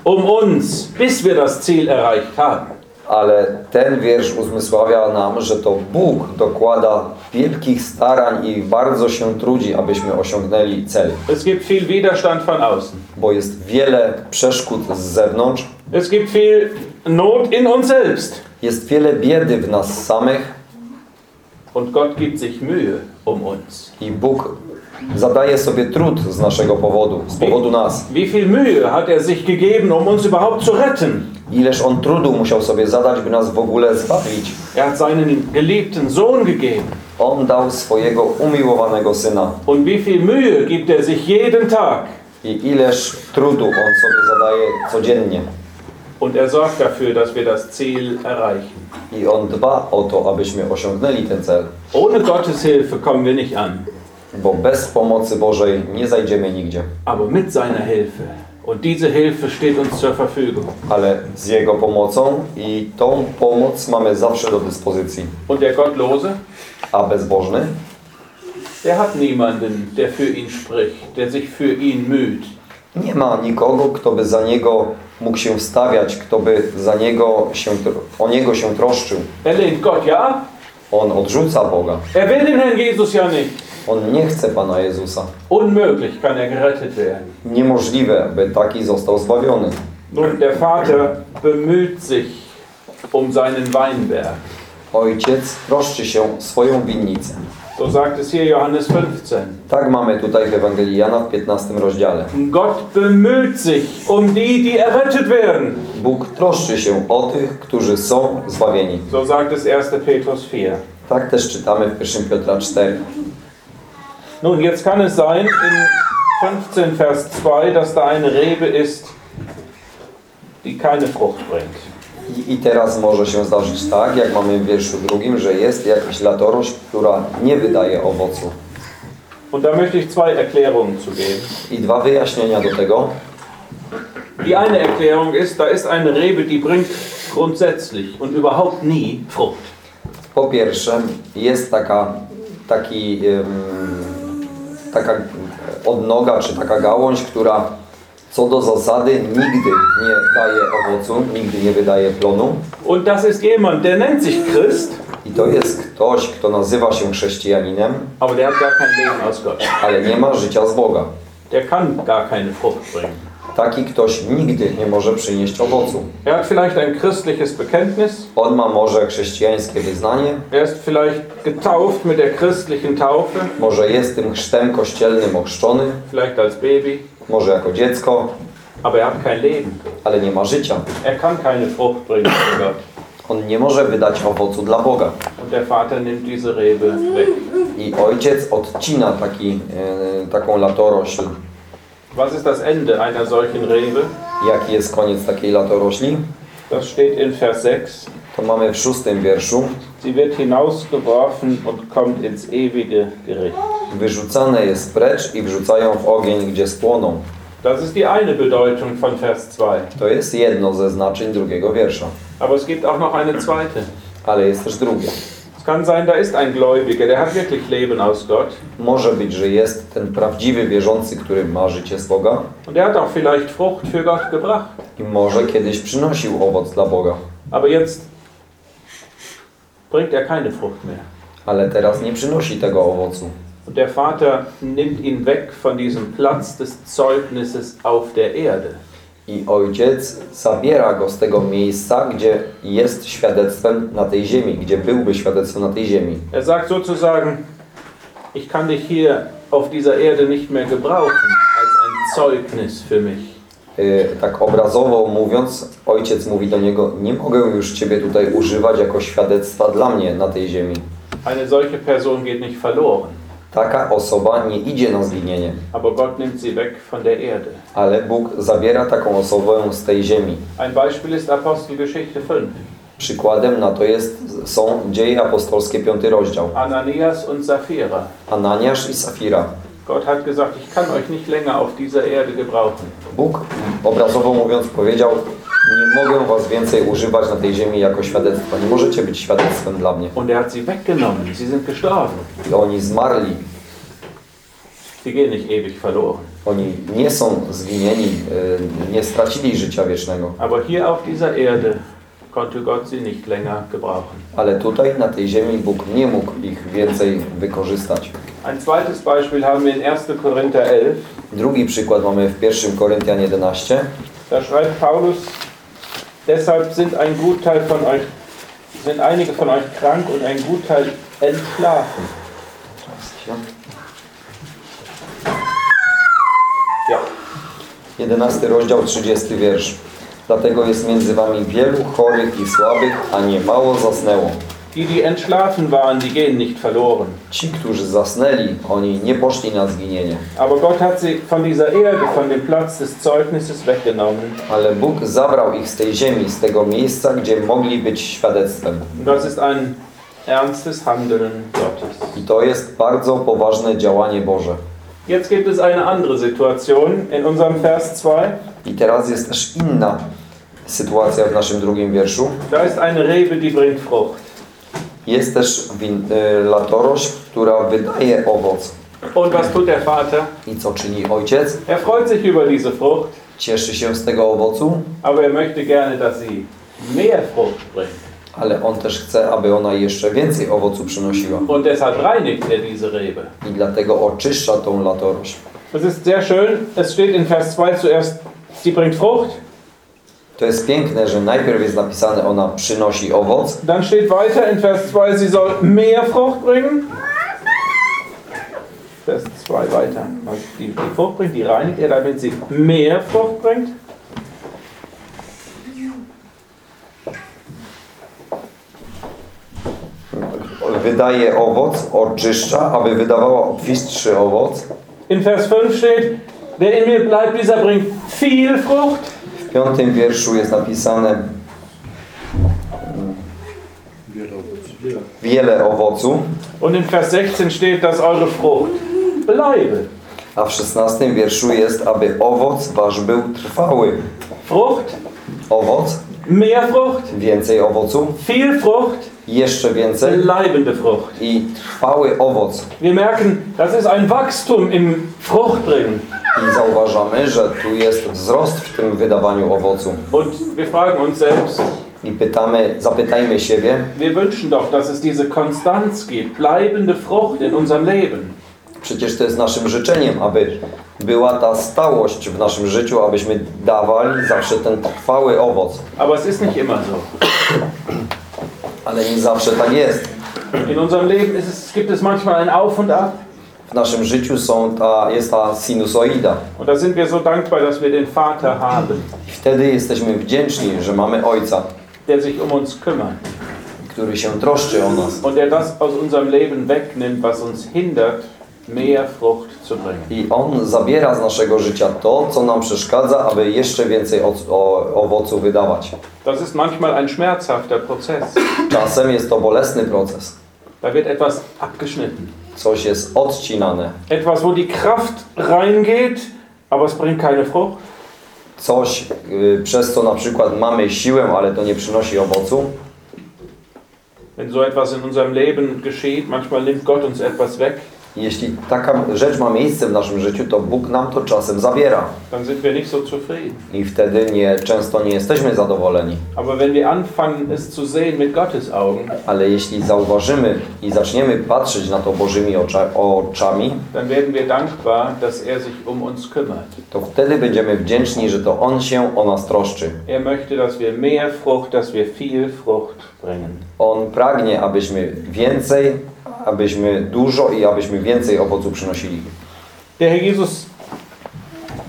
Speaker 2: um uns, bis wir das Ziel erreicht haben.
Speaker 1: Ale ten wiersz uzmysławia nam, że to Bóg dokłada wielkich starań i bardzo się trudzi, abyśmy osiągnęli cel.
Speaker 2: Es gibt viel Widerstand von außen.
Speaker 1: Bo jest wiele przeszkód z zewnątrz,
Speaker 2: Es gibt viel Not in uns selbst.
Speaker 1: jest wiele biedy w nas samych
Speaker 2: Und Gott gibt sich Mühe um uns.
Speaker 1: i Bóg zadaje sobie trud z naszego powodu, z powodu nas.
Speaker 2: Wie viel Mühe hat er sich gegeben, um uns überhaupt zu retten?
Speaker 1: Ileż On trudu musiał sobie zadać, by nas w ogóle zbawić.
Speaker 2: Er hat seinen geliebten Sohn gegeben.
Speaker 1: On dał swojego umiłowanego Syna.
Speaker 2: Und wie viel Mühe gibt er sich jeden Tag?
Speaker 1: I ileż trudu On sobie zadaje codziennie.
Speaker 2: Und er sorgt dafür, dass wir das Ziel erreichen.
Speaker 1: I On dba o to, abyśmy osiągnęli ten cel.
Speaker 2: Ohne Gottes Hilfe kommen wir nicht an,
Speaker 1: Bo bez pomocy Bożej nie zajdziemy nigdzie.
Speaker 2: aber mit seiner Hilfe. Und diese Hilfe steht uns zur Verfügung.
Speaker 1: Ale z Jego pomocą i tą pomoc mamy zawsze do dyspozycji.
Speaker 2: Und der Gottlose,
Speaker 1: A bezbożny?
Speaker 2: der hat niemanden, der für ihn spricht, der sich für ihn müht.
Speaker 1: Nie ma nikogo, kto by za Niego mógł się wstawiać, kto by za Niego się, o Niego się troszczył.
Speaker 2: Er lehnt Gott ja,
Speaker 1: On odrzuca Boga.
Speaker 2: er will den Herrn Jesus ja nicht.
Speaker 1: On nie chce Pana Jezusa.
Speaker 2: Unmöglich kann er gerettet werden.
Speaker 1: Niemożliwe, by taki został zbawiony.
Speaker 2: Nun, der Vater bemüht sich um seinen Weinberg.
Speaker 1: Ojciec troszczy się swoją winnicę.
Speaker 2: So sagt es hier Johannes 15.
Speaker 1: Tak mamy tutaj w Ewangelii Jana w 15 rozdziale.
Speaker 2: Gott bemüht sich um die, die errettet werden.
Speaker 1: Bóg troszczy się o tych, którzy są zbawieni.
Speaker 2: So sagt es 1. Petrus 4.
Speaker 1: Tak też czytamy w 1 Piotra 4.
Speaker 2: Nun, jetzt kann es sein, in 15 Vers 2, dass da eine Rebe ist, die keine Frucht bringt.
Speaker 1: I, I teraz może się zdarzyć tak, jak mamy w wierszu drugim, że jest jakaś latorość, która nie wydaje owocu.
Speaker 2: Und da möchte ich zwei Erklärungen zu geben.
Speaker 1: I dwa wyjaśnienia do tego.
Speaker 2: Die eine Erklärung ist, da ist eine Rebe, die bringt grundsätzlich und überhaupt nie Frucht.
Speaker 1: Po pierwsze, jest taka, taki, em, taka odnoga, czy taka gałąź, która co do zasady nigdy nie daje owocu, nigdy nie wydaje plonu.
Speaker 2: Und das ist jemand, der nennt sich Christ,
Speaker 1: I to jest ktoś, kto nazywa się chrześcijaninem,
Speaker 2: aber der hat gar kein Leben aus Gott.
Speaker 1: ale nie ma życia z Boga.
Speaker 2: Der kann gar keine Frucht bringen.
Speaker 1: Taki ktoś nigdy nie może przynieść owocu.
Speaker 2: Er hat vielleicht ein christliches Bekenntnis,
Speaker 1: On ma może chrześcijańskie wyznanie,
Speaker 2: er ist vielleicht getauft mit der christlichen Taufe,
Speaker 1: może jest tym chrztem kościelnym ochrzczony,
Speaker 2: vielleicht als Baby,
Speaker 1: może jako dziecko,
Speaker 2: aber er hat kein Leben.
Speaker 1: ale nie ma życia.
Speaker 2: Er kann keine Frucht bringen für Gott.
Speaker 1: On nie może wydać owocu dla Boga.
Speaker 2: Und der Vater nimmt diese Rebe weg.
Speaker 1: I ojciec odcina taki, e, taką latorośl.
Speaker 2: Was ist das Ende einer solchen Rebe?
Speaker 1: Jaki jest koniec takiej latorośli?
Speaker 2: Das steht in Vers 6.
Speaker 1: To mamy w szóstym wierszu.
Speaker 2: Sie wird hinausgeworfen und kommt ins ewige Gericht.
Speaker 1: Wyrzucane jest precz i wrzucają w ogień, gdzie spłoną.
Speaker 2: Das ist die eine Bedeutung von Vers 2.
Speaker 1: To jest jedno ze znaczeń drugiego wiersza.
Speaker 2: Aber es gibt auch noch eine zweite.
Speaker 1: Ale jest też drugie.
Speaker 2: Kann sein, da ist ein Gläubiger, der hat wirklich Leben aus Gott.
Speaker 1: Może być, że jest ten prawdziwy wierzący, który ma życie z Boga
Speaker 2: Und der hat auch vielleicht Frucht für Gott gebracht.
Speaker 1: i może kiedyś przynosił owoc dla Boga.
Speaker 2: Aber jetzt bringt er keine Frucht mehr.
Speaker 1: Ale teraz nie przynosi tego owocu.
Speaker 2: Und der Vater nimmt ihn weg von diesem Platz des Zeugnisses auf der Erde.
Speaker 1: I ojciec zabiera go z tego miejsca, gdzie jest świadectwem na tej ziemi, gdzie byłby świadectwem na tej ziemi.
Speaker 2: Er sagt sozusagen, ich kann dich hier auf dieser Erde nicht mehr gebrauchen als ein Zeugnis für mich.
Speaker 1: Yy, tak obrazowo mówiąc, ojciec mówi do niego: Nie mogę już ciebie tutaj używać jako świadectwa dla mnie na tej ziemi.
Speaker 2: Eine solche Person geht nicht verloren,
Speaker 1: Taka osoba nie idzie na zginienie,
Speaker 2: aber Gott nimmt sie weg von der Erde.
Speaker 1: ale Bóg zabiera taką osobę z tej ziemi.
Speaker 2: Ein Beispiel ist Apostelgeschichte 5.
Speaker 1: Przykładem na to jest, są dzieje apostolskie, piąty rozdział.
Speaker 2: Ananias und Sapphira.
Speaker 1: Ananiasz i Safira.
Speaker 2: Gott hat gesagt, ich kann euch nicht länger auf dieser Erde gebrauchen.
Speaker 1: Bóg, obrazowo mówiąc, powiedział: Nie mogę was więcej używać na tej ziemi jako świadectwa. Nie możecie być świadectwem dla mnie.
Speaker 2: Und er hat sie weggenommen. Sie sind gestorben.
Speaker 1: I oni zmarli.
Speaker 2: Sie gehen nicht ewig verloren.
Speaker 1: Oni nie są zginieni, y, nie stracili życia wiecznego.
Speaker 2: Aber hier auf dieser Erde konnte Gott sie nicht länger gebrauchen.
Speaker 1: Ale tutaj, na tej ziemi, Bóg nie mógł ich więcej wykorzystać.
Speaker 2: Ein zweites Beispiel haben wir in 1. Korinther 11.
Speaker 1: Drugi przykład mamy w 1 Koryntian 11.
Speaker 2: Da schreibt Paulus, deshalb sind ein Gutteil von euch, sind einige von euch krank und ein Gutteil entschlafen. Ja.
Speaker 1: 11 rozdział, 30 wiersz. Dlatego jest między wami wielu chorych i słabych, a nie mało zasnęło.
Speaker 2: Die, die entschlafen waren, die gehen nicht verloren.
Speaker 1: Ci, którzy zasnęli, oni nie poszli na zginienie.
Speaker 2: Aber Gott hat sie von dieser Erde, von dem Platz des Zeugnisses weggenommen.
Speaker 1: Ale Bóg zabrał ich z tej ziemi, z tego miejsca, gdzie mogli być świadectwem.
Speaker 2: Das ist ein ernstes Handeln Gottes.
Speaker 1: I to jest bardzo poważne działanie Boże.
Speaker 2: Jetzt gibt es eine andere Situation in unserem Vers 2.
Speaker 1: I teraz jest też inna sytuacja w naszym drugim wierszu.
Speaker 2: Da ist eine Rebe, die bringt Frucht.
Speaker 1: Jest też win, y, latorość, która wydaje owoc.
Speaker 2: Und was tut der Vater?
Speaker 1: I co czyni ojciec?
Speaker 2: Er freut sich über diese Frucht,
Speaker 1: Cieszy się z tego owocu,
Speaker 2: aber er möchte gerne, dass sie mehr Frucht bringt.
Speaker 1: ale on też chce, aby ona jeszcze więcej owocu przynosiła.
Speaker 2: Und deshalb reinigt er diese Rebe.
Speaker 1: I dlatego oczyszcza tą latorość.
Speaker 2: Das ist sehr schön. Es steht in Vers 2 zuerst, sie bringt Frucht.
Speaker 1: To jest piękne, że najpierw jest napisane, ona przynosi owoc,
Speaker 2: Dann steht weiter in Vers 2, sie soll mehr Frucht bringen. Vers 2 weiter. Die, die Frucht bringt, die reinigt er, damit sie mehr Frucht bringt.
Speaker 1: Wydaje owoc, oczyszcza, aby wydawała obfitszy owoc.
Speaker 2: In Vers 5 steht, wer in mir bleibt, dieser bringt viel Frucht.
Speaker 1: W piątym wierszu jest napisane wiele owocu,
Speaker 2: Und in Vers 16 steht, dass eure Frucht bleibe.
Speaker 1: a w szesnastym wierszu jest, aby owoc wasz był trwały.
Speaker 2: Frucht,
Speaker 1: Owoc,
Speaker 2: mehr Frucht,
Speaker 1: więcej owocu,
Speaker 2: viel Frucht,
Speaker 1: jeszcze więcej
Speaker 2: bleibende Frucht.
Speaker 1: i trwały owoc.
Speaker 2: Wir merken, das ist ein Wachstum im Fruchtbringen.
Speaker 1: I zauważamy, że tu jest wzrost w tym wydawaniu owocu.
Speaker 2: Und wir fragen uns selbst,
Speaker 1: I pytamy, zapytajmy siebie,
Speaker 2: wir wünschen doch, dass es diese Konstanz gibt, bleibende Frucht in unserem Leben.
Speaker 1: przecież to jest naszym życzeniem, aby była ta stałość w naszym życiu, abyśmy dawali zawsze ten trwały owoc.
Speaker 2: Aber es ist nicht immer so.
Speaker 1: Ale nie zawsze tak jest.
Speaker 2: In unserem Leben es, gibt es manchmal ein Auf und Ab.
Speaker 1: W naszym życiu są ta, jest ta sinusoida.
Speaker 2: Und da sind wir so dankbar, dass wir den Vater haben,
Speaker 1: I wtedy jesteśmy wdzięczni, że mamy Ojca,
Speaker 2: der sich um uns kümmert.
Speaker 1: który się troszczy o nas.
Speaker 2: Und der das aus unserem Leben wegnimmt, was uns hindert, mehr Frucht zu bringen.
Speaker 1: I On zabiera z naszego życia to, co nam przeszkadza, aby jeszcze więcej o, o, owocu wydawać.
Speaker 2: Das ist manchmal ein schmerzhafter Prozess.
Speaker 1: Czasem jest to bolesny proces.
Speaker 2: Da wird etwas abgeschnitten.
Speaker 1: Coś jest odcinane.
Speaker 2: Etwas, wo die Kraft reingeht, aber es bringt keine Frucht.
Speaker 1: Coś, y, przez co na przykład mamy siłę, ale to nie przynosi owocu.
Speaker 2: Wenn so etwas in unserem Leben geschieht, manchmal nimmt Gott uns etwas weg,
Speaker 1: Jeśli taka rzecz ma miejsce w naszym życiu, to Bóg nam to czasem zabiera. I wtedy nie, często nie jesteśmy zadowoleni. Ale jeśli zauważymy i zaczniemy patrzeć na to Bożymi ocza, oczami,
Speaker 2: er um
Speaker 1: to wtedy będziemy wdzięczni, że to On się o nas troszczy.
Speaker 2: Er möchte, dass wir mehr Frucht, dass wir viel Frucht.
Speaker 1: On pragnie, abyśmy więcej, abyśmy dużo i abyśmy więcej owocu przynosili.
Speaker 2: Der Herr Jesus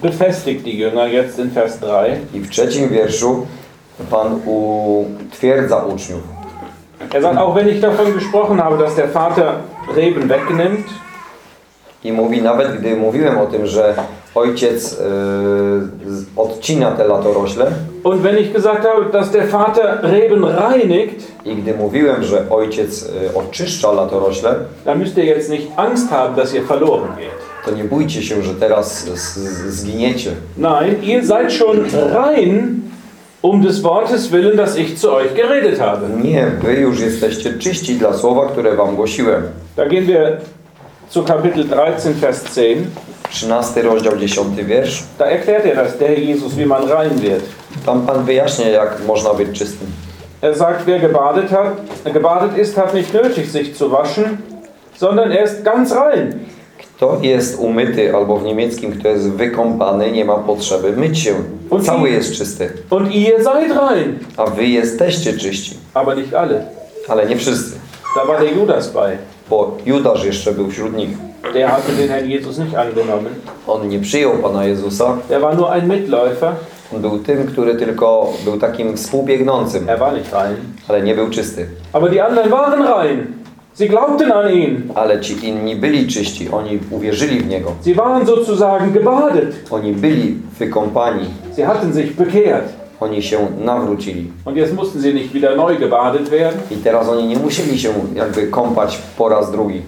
Speaker 2: befestigt die Jünger jetzt in Vers 3.
Speaker 1: I w trzecim wierszu Pan utwierdza uczniów.
Speaker 2: Er sagt, auch wenn ich davon gesprochen habe, dass der Vater Reben wegnimmt,
Speaker 1: I mówi, nawet gdy mówiłem o tym, że ojciec y, odcina te latorośle
Speaker 2: und wenn ich gesagt habe, dass der Vater Reben reinigt,
Speaker 1: i gdy mówiłem, że ojciec y, oczyszcza latorośle,
Speaker 2: dann müsst ihr jetzt nicht Angst haben, dass ihr verloren geht.
Speaker 1: to nie bójcie się, że teraz zginiecie.
Speaker 2: Nein, ihr seid schon rein um des Wortes willen, das ich zu euch geredet habe.
Speaker 1: Nie, wy już jesteście czyści dla słowa, które wam głosiłem.
Speaker 2: Da gehen wir zu Kapitel 13, Vers 10.
Speaker 1: 13 rozdział, 10 wiersz.
Speaker 2: Da erklärt er das, der Herr Jesus, wie man rein wird.
Speaker 1: Tam Pan wyjaśnia, jak można być czystym.
Speaker 2: Er sagt, wer gebadet, hat, gebadet ist, hat nicht nötig, sich zu waschen, sondern er ist ganz rein.
Speaker 1: Kto jest umyty, albo w niemieckim, kto jest wykąpany, nie ma potrzeby myć się. Cały jest czysty.
Speaker 2: Und ihr seid rein,
Speaker 1: A wy jesteście czyści.
Speaker 2: aber nicht alle.
Speaker 1: Ale nie wszyscy.
Speaker 2: Da war der Judas bei.
Speaker 1: Bo Judasz jeszcze był wśród nich.
Speaker 2: Der hatte den Herrn Jesus nicht angenommen.
Speaker 1: On nie przyjął Pana Jezusa.
Speaker 2: Der war nur ein Mitläufer.
Speaker 1: On był tym, który tylko był takim współbiegnącym,
Speaker 2: Er war nicht rein.
Speaker 1: ale nie był czysty.
Speaker 2: Aber die anderen waren rein. Sie glaubten an ihn.
Speaker 1: Ale ci inni byli czyści. Oni uwierzyli w Niego.
Speaker 2: Sie waren sozusagen gebadet.
Speaker 1: Oni byli wykąpani.
Speaker 2: Sie hatten sich bekehrt.
Speaker 1: Oni się nawrócili. I teraz oni nie musieli się jakby kąpać po raz drugi.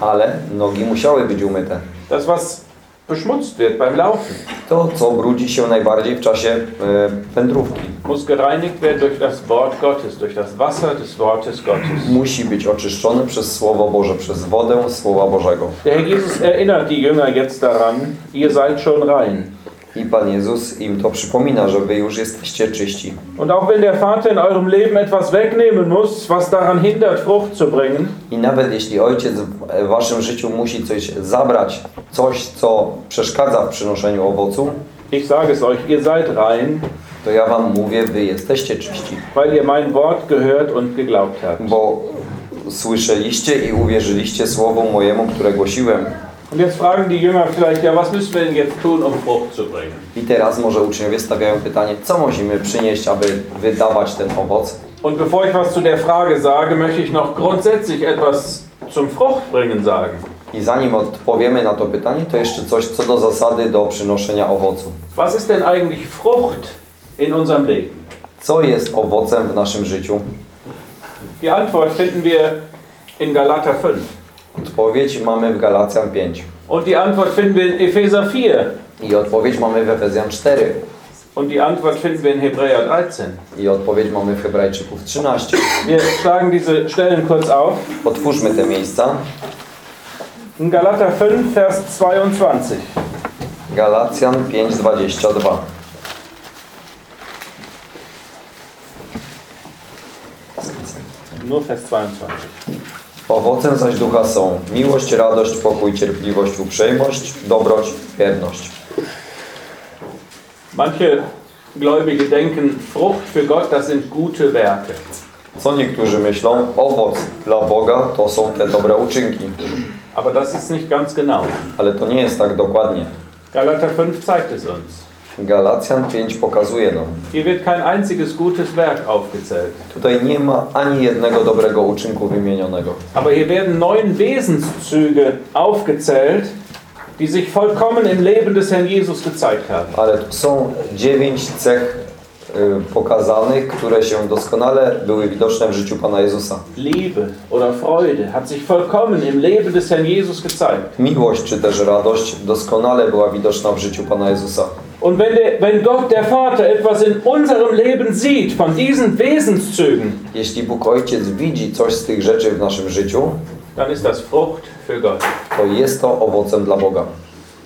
Speaker 1: Ale nogi musiały być umyte.
Speaker 2: Das, was beschmutzt wird beim Laufen,
Speaker 1: To, co brudzi się najbardziej w czasie e, wędrówki,
Speaker 2: muss gereinigt werden durch das Wort Gottes, durch das Wasser des Wortes Gottes.
Speaker 1: musi być oczyszczone przez Słowo Boże, przez wodę Słowa Bożego.
Speaker 2: Der Herr Jesus erinnert die Jünger jetzt daran, ihr seid schon rein.
Speaker 1: I Pan Jezus im to przypomina, że wy już jesteście czyści.
Speaker 2: Und auch wenn der Vater in eurem Leben etwas wegnehmen muss, was daran hindert, Frucht zu bringen,
Speaker 1: I nawet jeśli Ojciec w waszym życiu musi coś zabrać, coś, co przeszkadza w przynoszeniu owocu,
Speaker 2: ich sage es euch, ihr seid rein,
Speaker 1: to ja wam mówię, wy jesteście czyści.
Speaker 2: weil ihr mein Wort gehört und geglaubt habt.
Speaker 1: Bo słyszeliście i uwierzyliście słowu mojemu, które głosiłem.
Speaker 2: Und jetzt fragen die Jünger vielleicht, ja, was müssen wir denn jetzt tun, um Frucht zu bringen?
Speaker 1: I teraz może uczniowie stawiają pytanie, co musimy przynieść, aby wydawać ten owoc?
Speaker 2: Und bevor ich was zu der Frage sage, möchte ich noch grundsätzlich etwas zum Fruchtbringen sagen.
Speaker 1: I zanim odpowiemy na to pytanie, to jeszcze coś co do zasady do przynoszenia owocu.
Speaker 2: Was ist denn eigentlich Frucht in unserem Leben?
Speaker 1: Co jest owocem w naszym życiu?
Speaker 2: Die Antwort finden wir in Galater 5.
Speaker 1: Odpowiedź mamy w Galacjan 5.
Speaker 2: Und die Antwort finden wir in Epheser 4.
Speaker 1: I odpowiedź mamy w Efezjan 4.
Speaker 2: Und die Antwort finden wir in Hebräer 13.
Speaker 1: I odpowiedź mamy w Hebrajczyków 13.
Speaker 2: Wir schlagen diese Stellen kurz auf.
Speaker 1: Otwórzmy te miejsca.
Speaker 2: In Galater 5, Vers 22.
Speaker 1: Galacjan 5:22.
Speaker 2: Nur Vers 22.
Speaker 1: Owocem zaś ducha są miłość, radość, pokój, cierpliwość, uprzejmość, dobroć, wierność.
Speaker 2: Manche Gläubige denken, Frucht für Gott, das sind gute Werke.
Speaker 1: Co niektórzy myślą, owoc dla Boga to są te dobre uczynki.
Speaker 2: Aber das ist nicht ganz genau.
Speaker 1: Ale to nie jest tak dokładnie.
Speaker 2: Galater 5 zeigt es uns.
Speaker 1: Galacjan 5 pokazuje nam.
Speaker 2: Hier wird kein einziges gutes Werk aufgezählt.
Speaker 1: Tutaj nie ma ani jednego dobrego uczynku wymienionego.
Speaker 2: Aber hier werden neun Wesenszüge aufgezählt, die sich vollkommen im Leben des Herrn Jesus gezeigt haben.
Speaker 1: Ale są dziewięć cech y, pokazanych, które się doskonale były widoczne w życiu Pana Jezusa.
Speaker 2: Liebe oder Freude hat sich vollkommen im Leben des Herrn Jesus gezeigt.
Speaker 1: Miłość czy też radość doskonale była widoczna w życiu Pana Jezusa.
Speaker 2: Und wenn, der, wenn Gott, der Vater, etwas in unserem Leben sieht, von diesen Wesenszügen,
Speaker 1: Jeśli Bóg Ojciec widzi coś z tych rzeczy w naszym życiu,
Speaker 2: dann ist das Frucht für Gott.
Speaker 1: to jest to owocem dla Boga.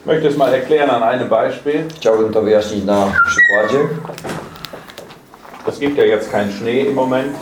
Speaker 2: Möchte es mal erklären an einem Beispiel.
Speaker 1: Chciałbym to wyjaśnić na przykładzie.
Speaker 2: Es gibt ja jetzt keinen Schnee im Moment,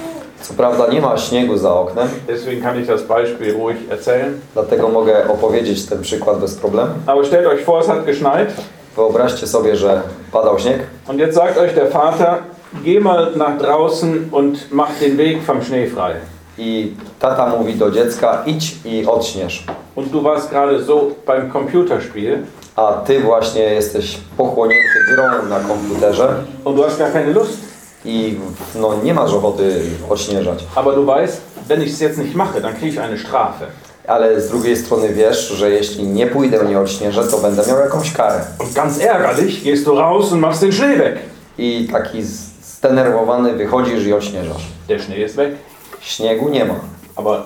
Speaker 1: Co prawda nie ma śniegu za oknem,
Speaker 2: deswegen kann ich das Beispiel ruhig erzählen.
Speaker 1: dlatego mogę opowiedzieć ten przykład bez problemu.
Speaker 2: Aber stellt euch vor, es hat geschneit
Speaker 1: Wyobraźcie sobie, że padał śnieg
Speaker 2: und jetzt sagt euch der Vater, geh mal nach draußen und mach den Weg vom Schnee frei.
Speaker 1: i tata mówi do dziecka idź i odśnież.
Speaker 2: Und du warst gerade so beim Computerspiel
Speaker 1: A ty właśnie jesteś pochłonięty grą na komputerze
Speaker 2: und du hast gar keine Lust.
Speaker 1: i no, nie masz ochoty odśnieżać.
Speaker 2: Aber du weißt, wenn ich es jetzt nicht mache, dann kriege ich eine Strafe.
Speaker 1: Ale z drugiej strony wiesz, że jeśli nie pójdę, nie odśnieżę, to będę miał jakąś karę.
Speaker 2: Und ganz ärgerlich gehst du raus und machst den Schnee weg.
Speaker 1: I taki zdenerwowany wychodzisz i odśnieżasz.
Speaker 2: Der Schnee ist weg,
Speaker 1: Śniegu nie ma,
Speaker 2: aber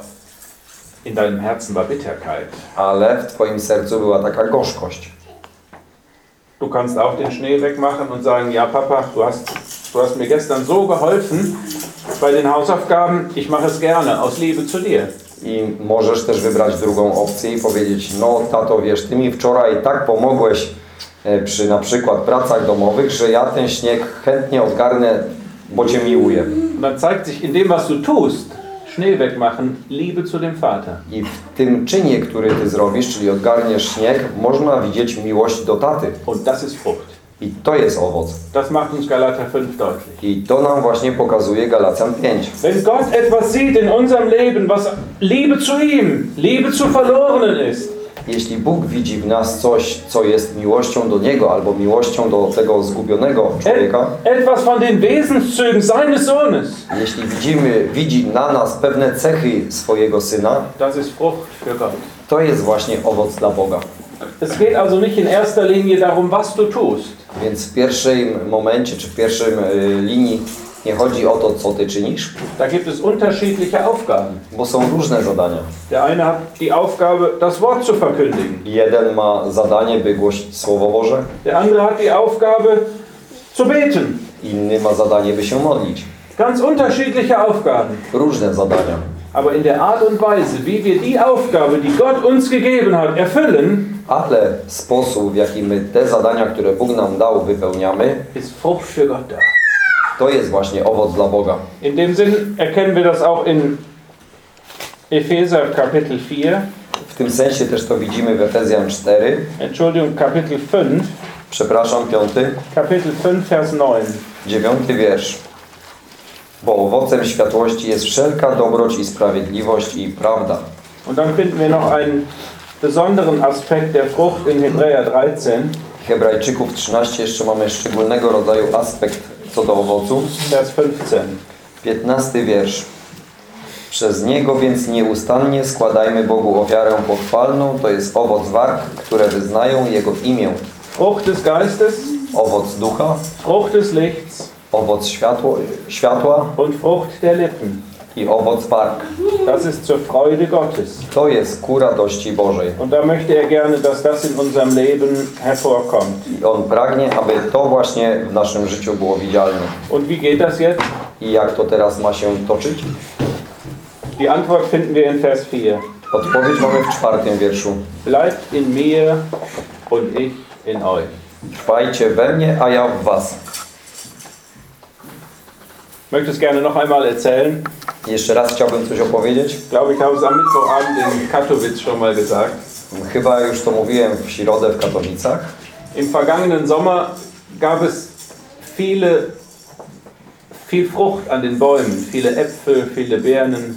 Speaker 2: in deinem Herzen war Bitterkeit.
Speaker 1: ale w twoim sercu była taka gorzkość.
Speaker 2: Du kannst auch den Schnee wegmachen und sagen, ja Papa, du hast, du hast mir gestern so geholfen bei den Hausaufgaben, ich mache es gerne, aus Liebe zu dir.
Speaker 1: I możesz też wybrać drugą opcję i powiedzieć, no tato, wiesz, ty mi wczoraj tak pomogłeś e, przy na przykład pracach domowych, że ja ten śnieg chętnie odgarnę, bo cię miłuję.
Speaker 2: Dann zeigt sich in dem, was du tust, Schnee wegmachen, Liebe zu dem Vater.
Speaker 1: I w tym czynie, który ty zrobisz, czyli odgarniesz śnieg, można widzieć miłość do taty.
Speaker 2: Und das ist Frucht.
Speaker 1: I to jest owoc.
Speaker 2: Das macht uns Galater 5 deutlich.
Speaker 1: I to nam właśnie pokazuje Galacjan 5.
Speaker 2: Wenn Gott etwas sieht in unserem Leben, was Liebe zu ihm, Liebe zu Verlorenen ist,
Speaker 1: Jeśli Bóg widzi w nas coś, co jest miłością do Niego albo miłością do tego zgubionego człowieka,
Speaker 2: et, etwas von den Wesenszügen seines Sohnes,
Speaker 1: jeśli widzimy, widzi na nas pewne cechy swojego Syna,
Speaker 2: das ist Frucht für Gott.
Speaker 1: to jest właśnie owoc dla Boga.
Speaker 2: Es geht also nicht in erster Linie darum, was du tust,
Speaker 1: Więc w pierwszym momencie, czy w pierwszym y, linii nie chodzi o to, co Ty czynisz,
Speaker 2: Da gibt es unterschiedliche Aufgaben.
Speaker 1: bo są różne zadania.
Speaker 2: Der eine hat die Aufgabe, das Wort zu verkündigen.
Speaker 1: Jeden ma zadanie, by głosić Słowo Boże,
Speaker 2: Der andere hat die Aufgabe, zu beten.
Speaker 1: inny ma zadanie, by się modlić.
Speaker 2: Ganz unterschiedliche Aufgaben.
Speaker 1: Różne zadania.
Speaker 2: Aber in der Art und Weise, wie wir die Aufgabe, die Gott uns gegeben hat, erfüllen,
Speaker 1: Ale sposób, w jaki my te zadania, które Bóg nam dał, wypełniamy,
Speaker 2: ist Frucht für Gott da.
Speaker 1: to jest właśnie owoc dla Boga.
Speaker 2: In dem Sinn erkennen wir das auch in Epheser Kapitel 4,
Speaker 1: W tym sensie też to widzimy w Efezjan 4,
Speaker 2: Entschuldigung, Kapitel 5,
Speaker 1: przepraszam, piąty,
Speaker 2: Kapitel 5, Vers 9.
Speaker 1: dziewiąty wiersz. Bo owocem światłości jest wszelka dobroć i sprawiedliwość i prawda.
Speaker 2: Und dann finden wir noch einen besonderen Aspekt der Frucht in Hebräer 13,
Speaker 1: Hebrajczyków 13 jeszcze mamy szczególnego rodzaju aspekt co do owocu.
Speaker 2: Vers 15.
Speaker 1: 15 wiersz. Przez niego więc nieustannie składajmy Bogu ofiarę pochwalną, to jest owoc warg, które wyznają Jego imię.
Speaker 2: Frucht des Geistes,
Speaker 1: Owoc ducha,
Speaker 2: Frucht des Lichts
Speaker 1: owoc światło, światła
Speaker 2: und Frucht der Lippen.
Speaker 1: I owoc warg.
Speaker 2: Das ist zur Freude Gottes.
Speaker 1: To jest ku radości Bożej.
Speaker 2: Und da möchte er gerne, dass das in unserem Leben hervorkommt.
Speaker 1: I On pragnie, aby to właśnie w naszym życiu było widzialne.
Speaker 2: Und wie geht das jetzt?
Speaker 1: I jak to teraz ma się toczyć?
Speaker 2: Die Antwort finden wir in Vers 4.
Speaker 1: Odpowiedź mamy w czwartym wierszu.
Speaker 2: Bleibt in mir und ich in euch.
Speaker 1: Trwajcie we mnie, a ja w was.
Speaker 2: Ich möchte es gerne noch einmal erzählen.
Speaker 1: Jeszcze raz chciałbym coś opowiedzieć.
Speaker 2: Ich glaube, ich habe es am Mittwochabend in Katowice schon mal gesagt.
Speaker 1: Chyba już to mówiłem w środę w Katowicach.
Speaker 2: Im vergangenen Sommer gab es viele, viel Frucht an den Bäumen, viele Äpfel, viele Birnen.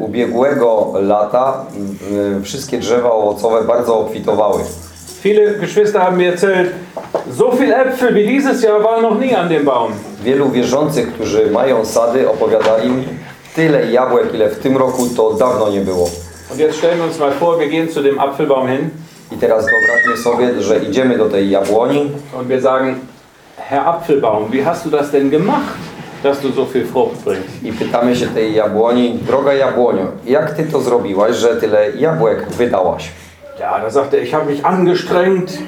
Speaker 1: Ubiegłego lata wszystkie drzewa owocowe bardzo obfitowały.
Speaker 2: Viele Geschwister haben mir erzählt, so viel Äpfel wie dieses Jahr waren noch nie an dem Baum.
Speaker 1: Wielu wierzących, którzy mają sady, opowiadali mi, tyle jabłek, ile w tym roku, to dawno nie było.
Speaker 2: Und jetzt stellen wir uns mal vor, wir gehen zu dem Apfelbaum hin
Speaker 1: I teraz wyobraźmy sobie, że idziemy do tej jabłoni
Speaker 2: und wir sagen, Herr Apfelbaum, wie hast du das denn gemacht, dass du so viel Frucht bringst?
Speaker 1: i pytamy się tej jabłoni, droga jabłonio, jak ty to zrobiłaś, że tyle jabłek wydałaś?
Speaker 2: Ja, da sagt er, ich habe mich angestrengt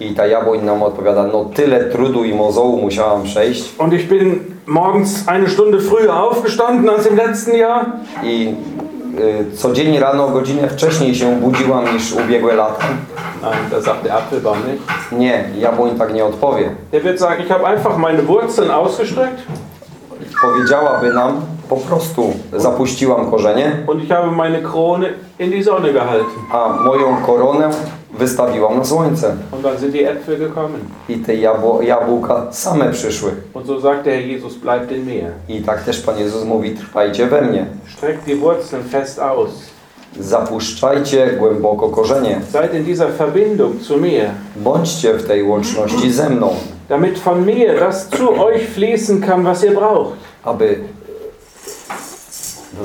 Speaker 1: I ta jabłoń nam odpowiada, no tyle trudu i mozołu musiałam przejść
Speaker 2: und ich bin morgens eine Stunde früher aufgestanden als im letzten Jahr.
Speaker 1: i y, codziennie rano o godzinę wcześniej się budziłam niż ubiegłe lata.
Speaker 2: Nein, das sagt der Apfelbaum nicht.
Speaker 1: Nie, jabłoń tak nie odpowie.
Speaker 2: Der wird sagen, ich habe einfach meine Wurzeln ausgestreckt
Speaker 1: Powiedziałaby nam, po prostu zapuściłam korzenie,
Speaker 2: und ich habe meine Krone in die Sonne gehalten.
Speaker 1: a moją koronę wystawiłam na słońce.
Speaker 2: Und dann sind die Äpfel gekommen.
Speaker 1: I te jabło, jabłka same przyszły.
Speaker 2: Und so sagt der Herr Jesus, bleibt in mir.
Speaker 1: I tak też Pan Jezus mówi, trwajcie we mnie.
Speaker 2: Streckt die Wurzeln fest aus.
Speaker 1: Zapuszczajcie głęboko korzenie.
Speaker 2: Seid in dieser Verbindung zu mir,
Speaker 1: Bądźcie w tej łączności ze mną,
Speaker 2: damit von mir das zu euch fließen kann, was ihr braucht.
Speaker 1: aby,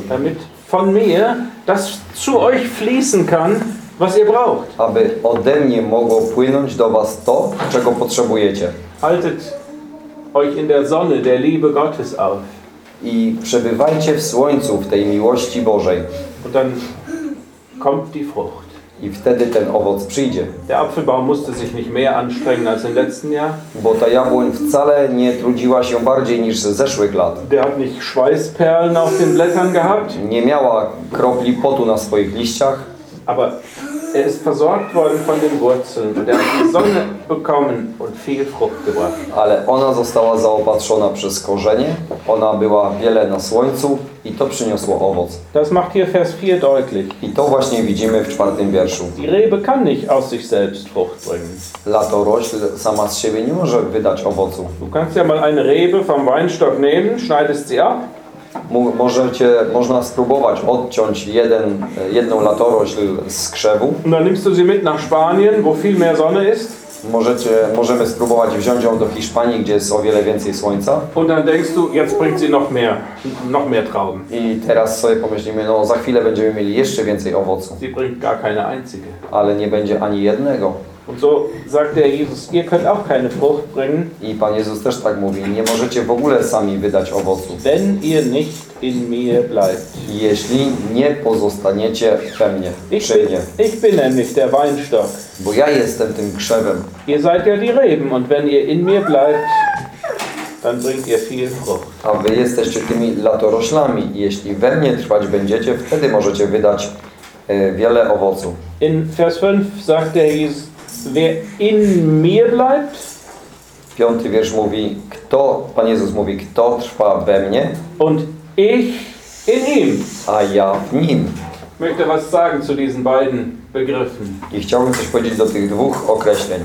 Speaker 2: Damit von mir das zu euch fließen kann, was ihr braucht.
Speaker 1: aby ode mnie mogło płynąć do Was to, czego potrzebujecie.
Speaker 2: Haltet euch in der Sonne der Liebe Gottes auf.
Speaker 1: I przebywajcie w słońcu, w tej miłości Bożej.
Speaker 2: Und dann kommt die Frucht.
Speaker 1: I wtedy ten owoc przyjdzie.
Speaker 2: Der Apfelbaum musste sich nicht mehr anstrengen als im letzten Jahr.
Speaker 1: Bo ta jabłoń wcale nie trudziła się bardziej niż z zeszłych lat.
Speaker 2: Der hat nicht Schweißperlen auf den Blättern gehabt,
Speaker 1: Nie miała kropli potu na swoich liściach,
Speaker 2: aber er ist versorgt worden von den Wurzeln und er hat die Sonne bekommen und viel Frucht gebracht.
Speaker 1: ale ona została zaopatrzona przez korzenie. Ona była wiele na słońcu i to przyniosło owoc.
Speaker 2: Das macht hier Vers 4 deutlich.
Speaker 1: I to właśnie widzimy w czwartym wierszu.
Speaker 2: Die Rebe kann nicht aus sich selbst Frucht bringen.
Speaker 1: Latorośl sama z siebie nie może wydać owocu.
Speaker 2: Du kannst ja mal eine Rebe vom Weinstock nehmen, schneidest sie ab
Speaker 1: Możecie, można spróbować odciąć jeden, jedną latorośl z krzewu.
Speaker 2: und dann nimmst du sie mit nach Spanien, wo viel mehr Sonne ist.
Speaker 1: Możecie, możemy spróbować wziąć ją do Hiszpanii, gdzie jest o wiele więcej słońca.
Speaker 2: Und dann denkst du, jetzt bringt sie noch mehr, noch mehr Trauben.
Speaker 1: I teraz sobie pomyślimy, no za chwilę będziemy mieli jeszcze więcej owocu,
Speaker 2: Sie bringt gar keine einzige.
Speaker 1: ale nie będzie ani jednego.
Speaker 2: Und so sagt der Jesus, ihr könnt auch keine Frucht bringen,
Speaker 1: I Pan Jezus też tak mówi, nie możecie w ogóle sami wydać owocu,
Speaker 2: wenn ihr nicht in mir bleibt.
Speaker 1: jeśli nie pozostaniecie we mnie,
Speaker 2: Ich
Speaker 1: przy
Speaker 2: bin,
Speaker 1: mnie.
Speaker 2: ich bin nämlich der Weinstock.
Speaker 1: Bo ja jestem tym krzewem,
Speaker 2: Ihr seid ja die Reben und wenn ihr in mir bleibt, dann bringt ihr viel Frucht.
Speaker 1: a wy jesteście tymi latoroślami. I Jeśli we mnie trwać będziecie, wtedy możecie wydać e, wiele owoców.
Speaker 2: In Vers 5 sagt der Jesus, wer in mir bleibt
Speaker 1: Piąty wiersz mówi, kto, Pan Jezus mówi, kto trwa we mnie,
Speaker 2: und ich in ihm.
Speaker 1: a ja w nim.
Speaker 2: Möchte was sagen zu diesen beiden Begriffen.
Speaker 1: I chciałbym coś powiedzieć do tych dwóch określeń.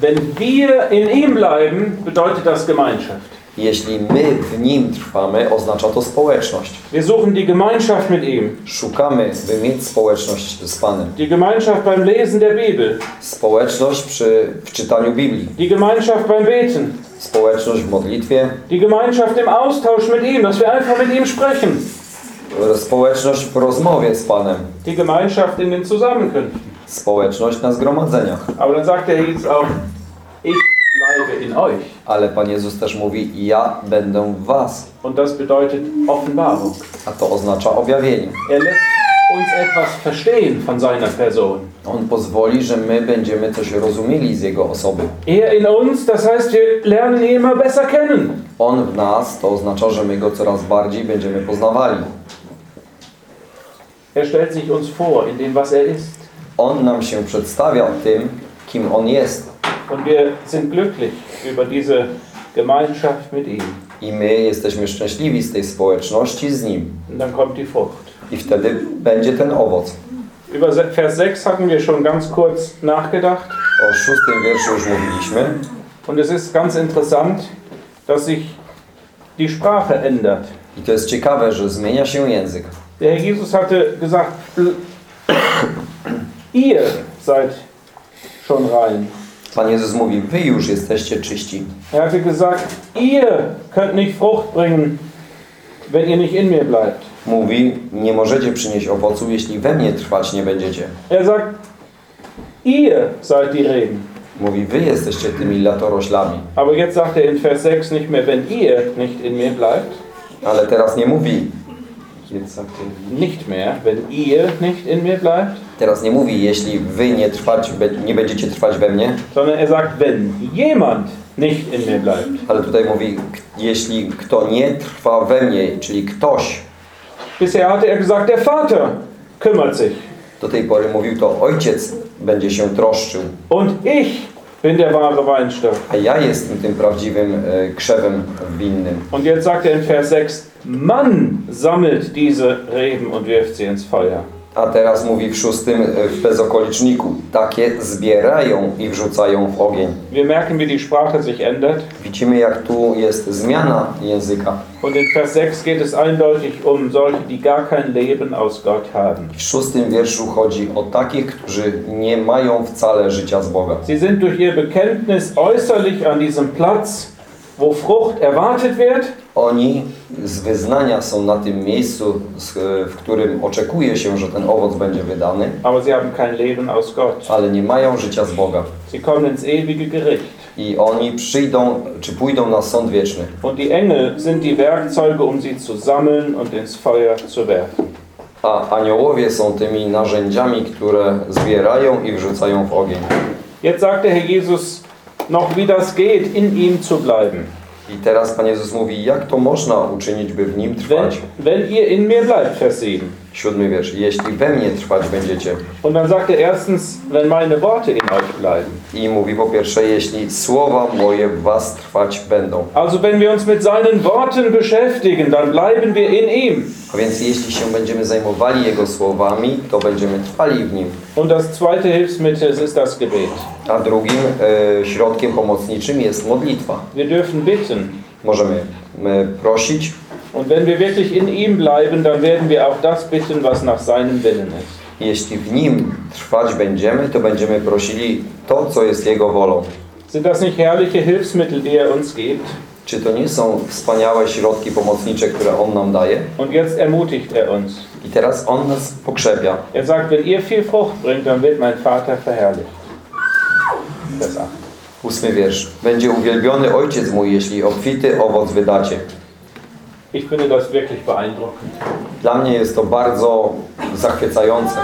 Speaker 2: Wenn wir in ihm bleiben, bedeutet das Gemeinschaft.
Speaker 1: Jeśli my w Nim trwamy, oznacza to społeczność.
Speaker 2: Wir suchen die Gemeinschaft mit ihm,
Speaker 1: Szukamy, by mieć społeczność z Panem.
Speaker 2: die Gemeinschaft beim Lesen der Bibel,
Speaker 1: Społeczność przy w czytaniu Biblii.
Speaker 2: die Gemeinschaft beim Beten,
Speaker 1: Społeczność w modlitwie.
Speaker 2: die Gemeinschaft im Austausch mit ihm, dass wir einfach mit ihm sprechen,
Speaker 1: Społeczność w rozmowie z Panem.
Speaker 2: die Gemeinschaft in den Zusammenkünften.
Speaker 1: Społeczność na zgromadzeniach.
Speaker 2: Aber dann sagt er jetzt auch, euch.
Speaker 1: Ale Pan Jezus też mówi, ja będę w was.
Speaker 2: Und das bedeutet Offenbarung.
Speaker 1: A to oznacza objawienie.
Speaker 2: Er lässt uns etwas verstehen von seiner Person.
Speaker 1: On pozwoli, że my będziemy coś rozumieli z Jego osoby.
Speaker 2: Er in uns, das heißt, wir lernen ihn immer besser kennen.
Speaker 1: On w nas, to oznacza, że my Go coraz bardziej będziemy poznawali.
Speaker 2: Er stellt sich uns vor in dem, was er ist.
Speaker 1: On nam się przedstawia tym, kim On jest.
Speaker 2: Und wir sind glücklich über diese Gemeinschaft mit ihm.
Speaker 1: I my jesteśmy szczęśliwi z tej społeczności z Nim.
Speaker 2: Und dann kommt die Frucht.
Speaker 1: I wtedy będzie ten owoc.
Speaker 2: Über Vers 6 hatten wir schon ganz kurz nachgedacht.
Speaker 1: O szóstym wierszu już mówiliśmy.
Speaker 2: Und es ist ganz interessant, dass sich die Sprache ändert.
Speaker 1: I to jest ciekawe, że zmienia się język.
Speaker 2: Der Herr Jesus hatte gesagt, ihr seid schon rein.
Speaker 1: Pan Jezus mówi, wy już jesteście czyści.
Speaker 2: Er hatte gesagt, ihr könnt nicht Frucht bringen, wenn ihr nicht in mir bleibt.
Speaker 1: Mówi, nie możecie przynieść owocu, jeśli we mnie trwać nie będziecie.
Speaker 2: Er sagt, ihr seid die Reben.
Speaker 1: Mówi, wy jesteście tymi latoroślami.
Speaker 2: Aber jetzt sagt er in Vers 6 nicht mehr, wenn ihr nicht in mir bleibt.
Speaker 1: Ale teraz nie mówi, jetzt sagt er,
Speaker 2: Nicht mehr, wenn ihr nicht in mir bleibt.
Speaker 1: Teraz nie mówi, jeśli wy nie, trwać, nie będziecie trwać we mnie,
Speaker 2: Sondern er sagt, wenn jemand nicht in mir bleibt.
Speaker 1: ale tutaj mówi, jeśli kto nie trwa we mnie, czyli ktoś,
Speaker 2: Bisher hatte er gesagt, der Vater kümmert sich.
Speaker 1: do tej pory mówił to ojciec będzie się troszczył,
Speaker 2: Und ich bin der wahre Weinstock.
Speaker 1: a ja jestem tym prawdziwym e, krzewem winnym.
Speaker 2: Und jetzt sagt er in Vers 6, man sammelt diese Reben und wirft sie ins Feuer.
Speaker 1: A teraz mówi w szóstym e, w bezokoliczniku, takie zbierają i wrzucają w ogień.
Speaker 2: Wir merken, wie die Sprache sich ändert.
Speaker 1: Widzimy jak tu jest zmiana języka.
Speaker 2: Und in Vers 6 geht es eindeutig um solche, die gar kein Leben aus Gott haben.
Speaker 1: W szóstym wierszu chodzi o takich, którzy nie mają wcale życia z Boga.
Speaker 2: Sie sind durch ihr Bekenntnis äußerlich an diesem Platz, wo Frucht erwartet wird,
Speaker 1: Oni z wyznania są na tym miejscu, w którym oczekuje się, że ten owoc będzie wydany,
Speaker 2: aber sie haben kein Leben aus Gott.
Speaker 1: ale nie mają życia z Boga.
Speaker 2: Sie kommen ins ewige Gericht.
Speaker 1: I oni przyjdą, czy pójdą na sąd wieczny.
Speaker 2: Und die Engel sind die Werkzeuge, um sie zu sammeln und ins Feuer zu werfen.
Speaker 1: A aniołowie są tymi narzędziami, które zbierają i wrzucają w ogień.
Speaker 2: Jetzt sagt der Herr Jesus noch, wie das geht, in ihm zu bleiben.
Speaker 1: I teraz Pan Jezus mówi, jak to można uczynić, by w nim
Speaker 2: Wenn,
Speaker 1: trwać.
Speaker 2: wenn ihr in mir bleibt, Vers 7.
Speaker 1: Siódmy wiersz. Jeśli we mnie trwać będziecie.
Speaker 2: Und dann sagt er erstens, wenn meine Worte in euch bleiben.
Speaker 1: I mówi po pierwsze, jeśli słowa moje w was trwać będą.
Speaker 2: Also wenn wir uns mit seinen Worten beschäftigen, dann bleiben wir in ihm.
Speaker 1: A więc jeśli się będziemy zajmowali Jego słowami, to będziemy trwali w Nim.
Speaker 2: Und das zweite Hilfsmittel ist das Gebet.
Speaker 1: A drugim e, środkiem pomocniczym jest modlitwa.
Speaker 2: Wir dürfen bitten.
Speaker 1: Możemy e, prosić
Speaker 2: Und wenn wir wirklich in ihm bleiben, dann werden wir auch das bitten, was nach seinem Willen ist.
Speaker 1: Jeśli w Nim trwać będziemy, to będziemy prosili to, co jest Jego wolą.
Speaker 2: Sind das nicht herrliche Hilfsmittel, die er uns gibt?
Speaker 1: Czy to nie są wspaniałe środki pomocnicze, które On nam daje?
Speaker 2: Und jetzt ermutigt er uns.
Speaker 1: I teraz On nas pokrzepia.
Speaker 2: Er sagt, wenn ihr viel Frucht bringt, dann wird mein Vater verherrlicht. Vers 8.
Speaker 1: Ósmy wiersz. Będzie uwielbiony Ojciec mój, jeśli obfity owoc wydacie.
Speaker 2: Ich finde das wirklich beeindruckend.
Speaker 1: Dla mnie jest to bardzo zachwycające.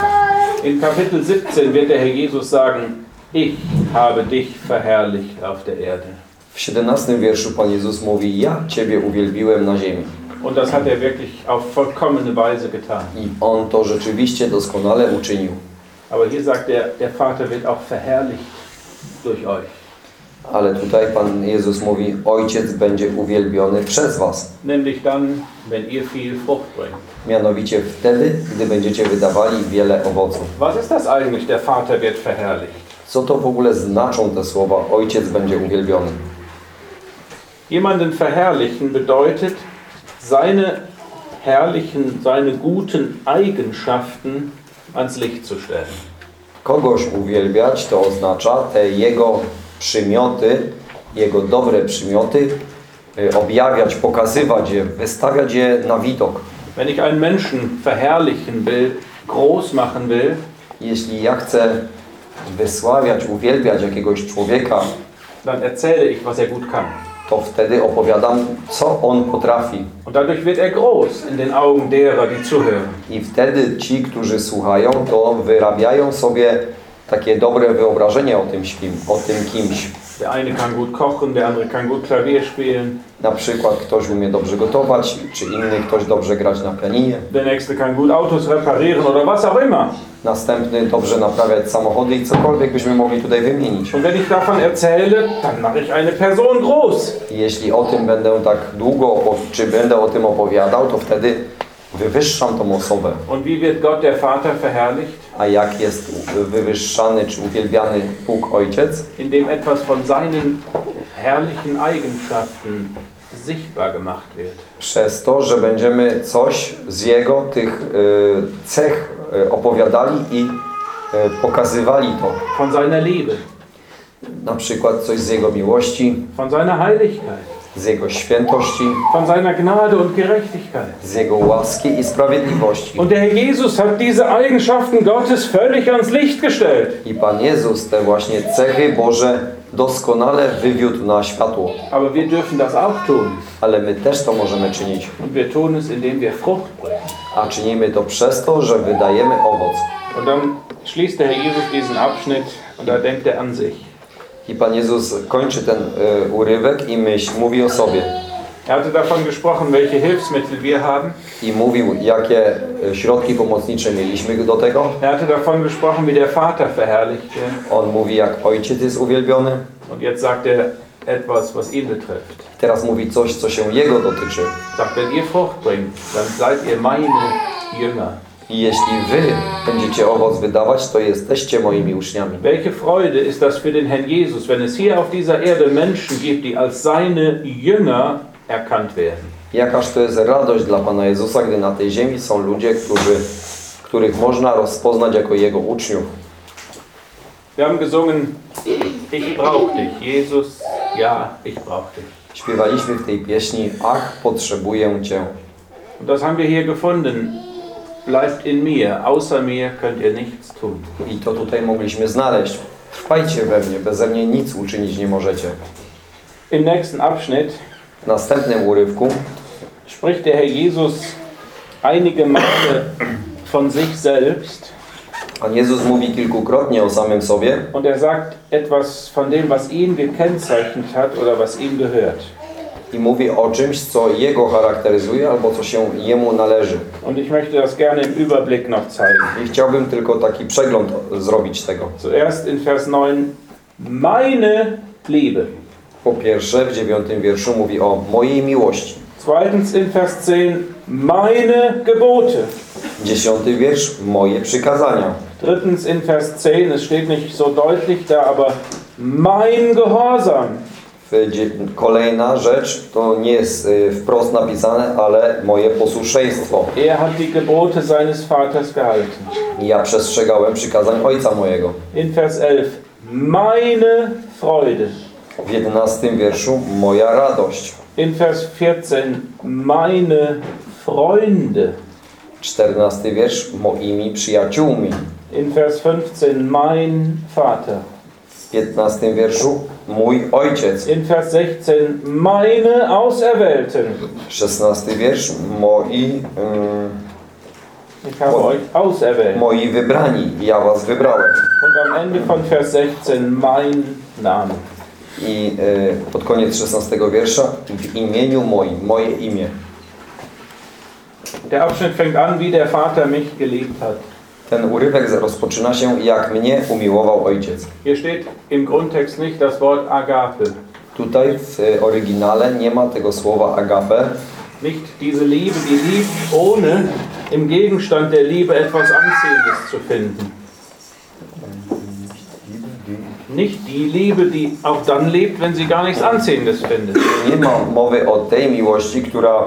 Speaker 2: In Kapitel 17 wird der Herr Jesus sagen, ich habe dich verherrlicht auf der Erde.
Speaker 1: W 17 wierszu Pan Jezus mówi, ja Ciebie uwielbiłem na ziemi.
Speaker 2: Und das hat er wirklich auf vollkommene Weise getan.
Speaker 1: I On to rzeczywiście doskonale uczynił.
Speaker 2: Aber hier sagt er, der Vater wird auch verherrlicht durch euch.
Speaker 1: Ale tutaj Pan Jezus mówi, Ojciec będzie uwielbiony przez Was.
Speaker 2: Nämlich dann, wenn ihr viel Frucht bringt.
Speaker 1: Mianowicie wtedy, gdy będziecie wydawali wiele owoców.
Speaker 2: Was ist das eigentlich, der Vater wird verherrlicht?
Speaker 1: Co to w ogóle znaczą te słowa, Ojciec będzie uwielbiony?
Speaker 2: Jemanden verherrlichen bedeutet, seine herrlichen, seine guten Eigenschaften ans Licht zu stellen.
Speaker 1: Kogoś uwielbiać to oznacza te jego przymioty, jego dobre przymioty y, objawiać, pokazywać je, wystawiać je na widok.
Speaker 2: Wenn ich einen Menschen verherrlichen will, groß machen will,
Speaker 1: Jeśli ja chcę wysławiać, uwielbiać jakiegoś człowieka,
Speaker 2: dann erzähle ich, was er gut kann.
Speaker 1: to wtedy opowiadam, co on potrafi.
Speaker 2: Und dadurch wird er groß in den Augen derer, die zuhören.
Speaker 1: I wtedy ci, którzy słuchają, to wyrabiają sobie takie dobre wyobrażenie o tym o tym kimś.
Speaker 2: Der eine kann gut kochen, der andere kann gut Klavier spielen,
Speaker 1: Na przykład ktoś umie dobrze gotować, czy inny ktoś dobrze grać na pianinie,
Speaker 2: der nächste kann gut Autos reparieren oder was auch immer.
Speaker 1: następny dobrze naprawiać samochody i cokolwiek byśmy mogli tutaj wymienić.
Speaker 2: Und wenn ich davon erzähle, dann mache ich eine Person groß.
Speaker 1: I jeśli o tym będę tak długo, czy będę o tym opowiadał, to wtedy wywyższam tą osobę.
Speaker 2: Und wie wird Gott der Vater verherrlicht?
Speaker 1: A jak jest wywyższany czy uwielbiany Bóg Ojciec?
Speaker 2: Indem etwas von seinen herrlichen Eigenschaften sichtbar gemacht wird.
Speaker 1: Przez to, że będziemy coś z Jego tych y, cech y, opowiadali i y, pokazywali to.
Speaker 2: Von seiner Liebe,
Speaker 1: Na przykład coś z Jego miłości,
Speaker 2: von seiner Heiligkeit,
Speaker 1: z Jego świętości,
Speaker 2: von seiner Gnade und Gerechtigkeit.
Speaker 1: z Jego łaski i sprawiedliwości.
Speaker 2: Und der Herr Jesus hat diese Eigenschaften Gottes völlig ans Licht gestellt.
Speaker 1: I Pan Jezus te właśnie cechy Boże doskonale wywiódł na światło.
Speaker 2: Aber wir dürfen das auch tun.
Speaker 1: Ale my też to możemy czynić.
Speaker 2: Und wir tun es, indem wir Frucht bringen.
Speaker 1: A czynimy to przez to, że wydajemy owoc.
Speaker 2: Und dann schließt der Herr Jesus diesen Abschnitt und da denkt er an sich.
Speaker 1: I Pan Jezus kończy ten y, urywek i myśl, mówi o sobie.
Speaker 2: Er hatte davon gesprochen, welche Hilfsmittel wir haben.
Speaker 1: I mówił, jakie y, środki pomocnicze mieliśmy do tego.
Speaker 2: Er hatte davon gesprochen, wie der Vater verherrlicht wird.
Speaker 1: On mówi, jak Ojciec jest uwielbiony.
Speaker 2: Und jetzt sagt er etwas, was ihn betrifft.
Speaker 1: Teraz mówi coś, co się Jego dotyczy.
Speaker 2: Sagt, wenn ihr Frucht bringt, dann seid ihr meine Jünger.
Speaker 1: I jeśli Wy będziecie owoc wydawać, to jesteście moimi uczniami.
Speaker 2: Welche Freude ist das für den Herrn Jesus, wenn es hier auf dieser Erde Menschen gibt, die als seine Jünger erkannt werden.
Speaker 1: Jakaż to jest radość dla Pana Jezusa, gdy na tej ziemi są ludzie, którzy, których można rozpoznać jako Jego uczniów.
Speaker 2: Wir haben gesungen, ich brauche dich, Jesus, ja, ich brauche dich.
Speaker 1: Śpiewaliśmy w tej pieśni, ach, potrzebuję Cię.
Speaker 2: Und das haben wir hier gefunden. Bleibt in mir, außer mir könnt ihr nichts tun.
Speaker 1: I to tutaj mogliśmy znaleźć. Trwajcie we mnie, beze mnie nic uczynić nie możecie.
Speaker 2: Im nächsten Abschnitt
Speaker 1: W następnym urywku
Speaker 2: spricht der Herr Jesus einige Male von sich selbst
Speaker 1: Pan Jezus mówi kilkukrotnie o samym sobie
Speaker 2: und er sagt etwas von dem, was ihn gekennzeichnet hat oder was ihm gehört.
Speaker 1: I mówi o czymś, co Jego charakteryzuje albo co się Jemu należy.
Speaker 2: Und ich möchte das gerne im Überblick noch zeigen.
Speaker 1: I chciałbym tylko taki przegląd zrobić tego.
Speaker 2: Zuerst in Vers 9, meine Liebe.
Speaker 1: Po pierwsze, w dziewiątym wierszu mówi o mojej miłości.
Speaker 2: Zweitens in Vers 10, meine Gebote.
Speaker 1: Dziesiąty wiersz, moje przykazania.
Speaker 2: Drittens in Vers 10, es steht nicht so deutlich da, aber mein Gehorsam.
Speaker 1: Kolejna rzecz, to nie jest y, wprost napisane, ale moje posłuszeństwo.
Speaker 2: Er hat die Gebote seines Vaters gehalten.
Speaker 1: Ja przestrzegałem przykazań Ojca mojego.
Speaker 2: In Vers 11, meine Freude.
Speaker 1: W jedenastym wierszu, moja radość.
Speaker 2: In Vers 14, meine Freunde.
Speaker 1: Czternasty wiersz, moimi przyjaciółmi.
Speaker 2: In Vers 15, mein Vater.
Speaker 1: W piętnastym wierszu, mój Ojciec.
Speaker 2: In Vers 16, meine Auserwählten.
Speaker 1: Szesnasty wiersz, moi, ym,
Speaker 2: Ich habe euch auserwählt.
Speaker 1: moi wybrani. Ja was wybrałem.
Speaker 2: Und am Ende von Vers 16, mein Name.
Speaker 1: I y, pod koniec szesnastego wiersza, w imieniu moim, moje imię.
Speaker 2: Der Abschnitt fängt an, wie der Vater mich geliebt hat.
Speaker 1: Ten urywek rozpoczyna się, jak mnie umiłował Ojciec.
Speaker 2: Hier steht im Grundtext nicht das Wort Agape.
Speaker 1: Tutaj w oryginale nie ma tego słowa agape,
Speaker 2: Nicht diese Liebe, die liebt, ohne im Gegenstand der Liebe etwas Anziehendes zu finden. Nicht die Liebe, die auch dann lebt, wenn sie gar nichts Anziehendes findet.
Speaker 1: Nie ma mowy o tej miłości, która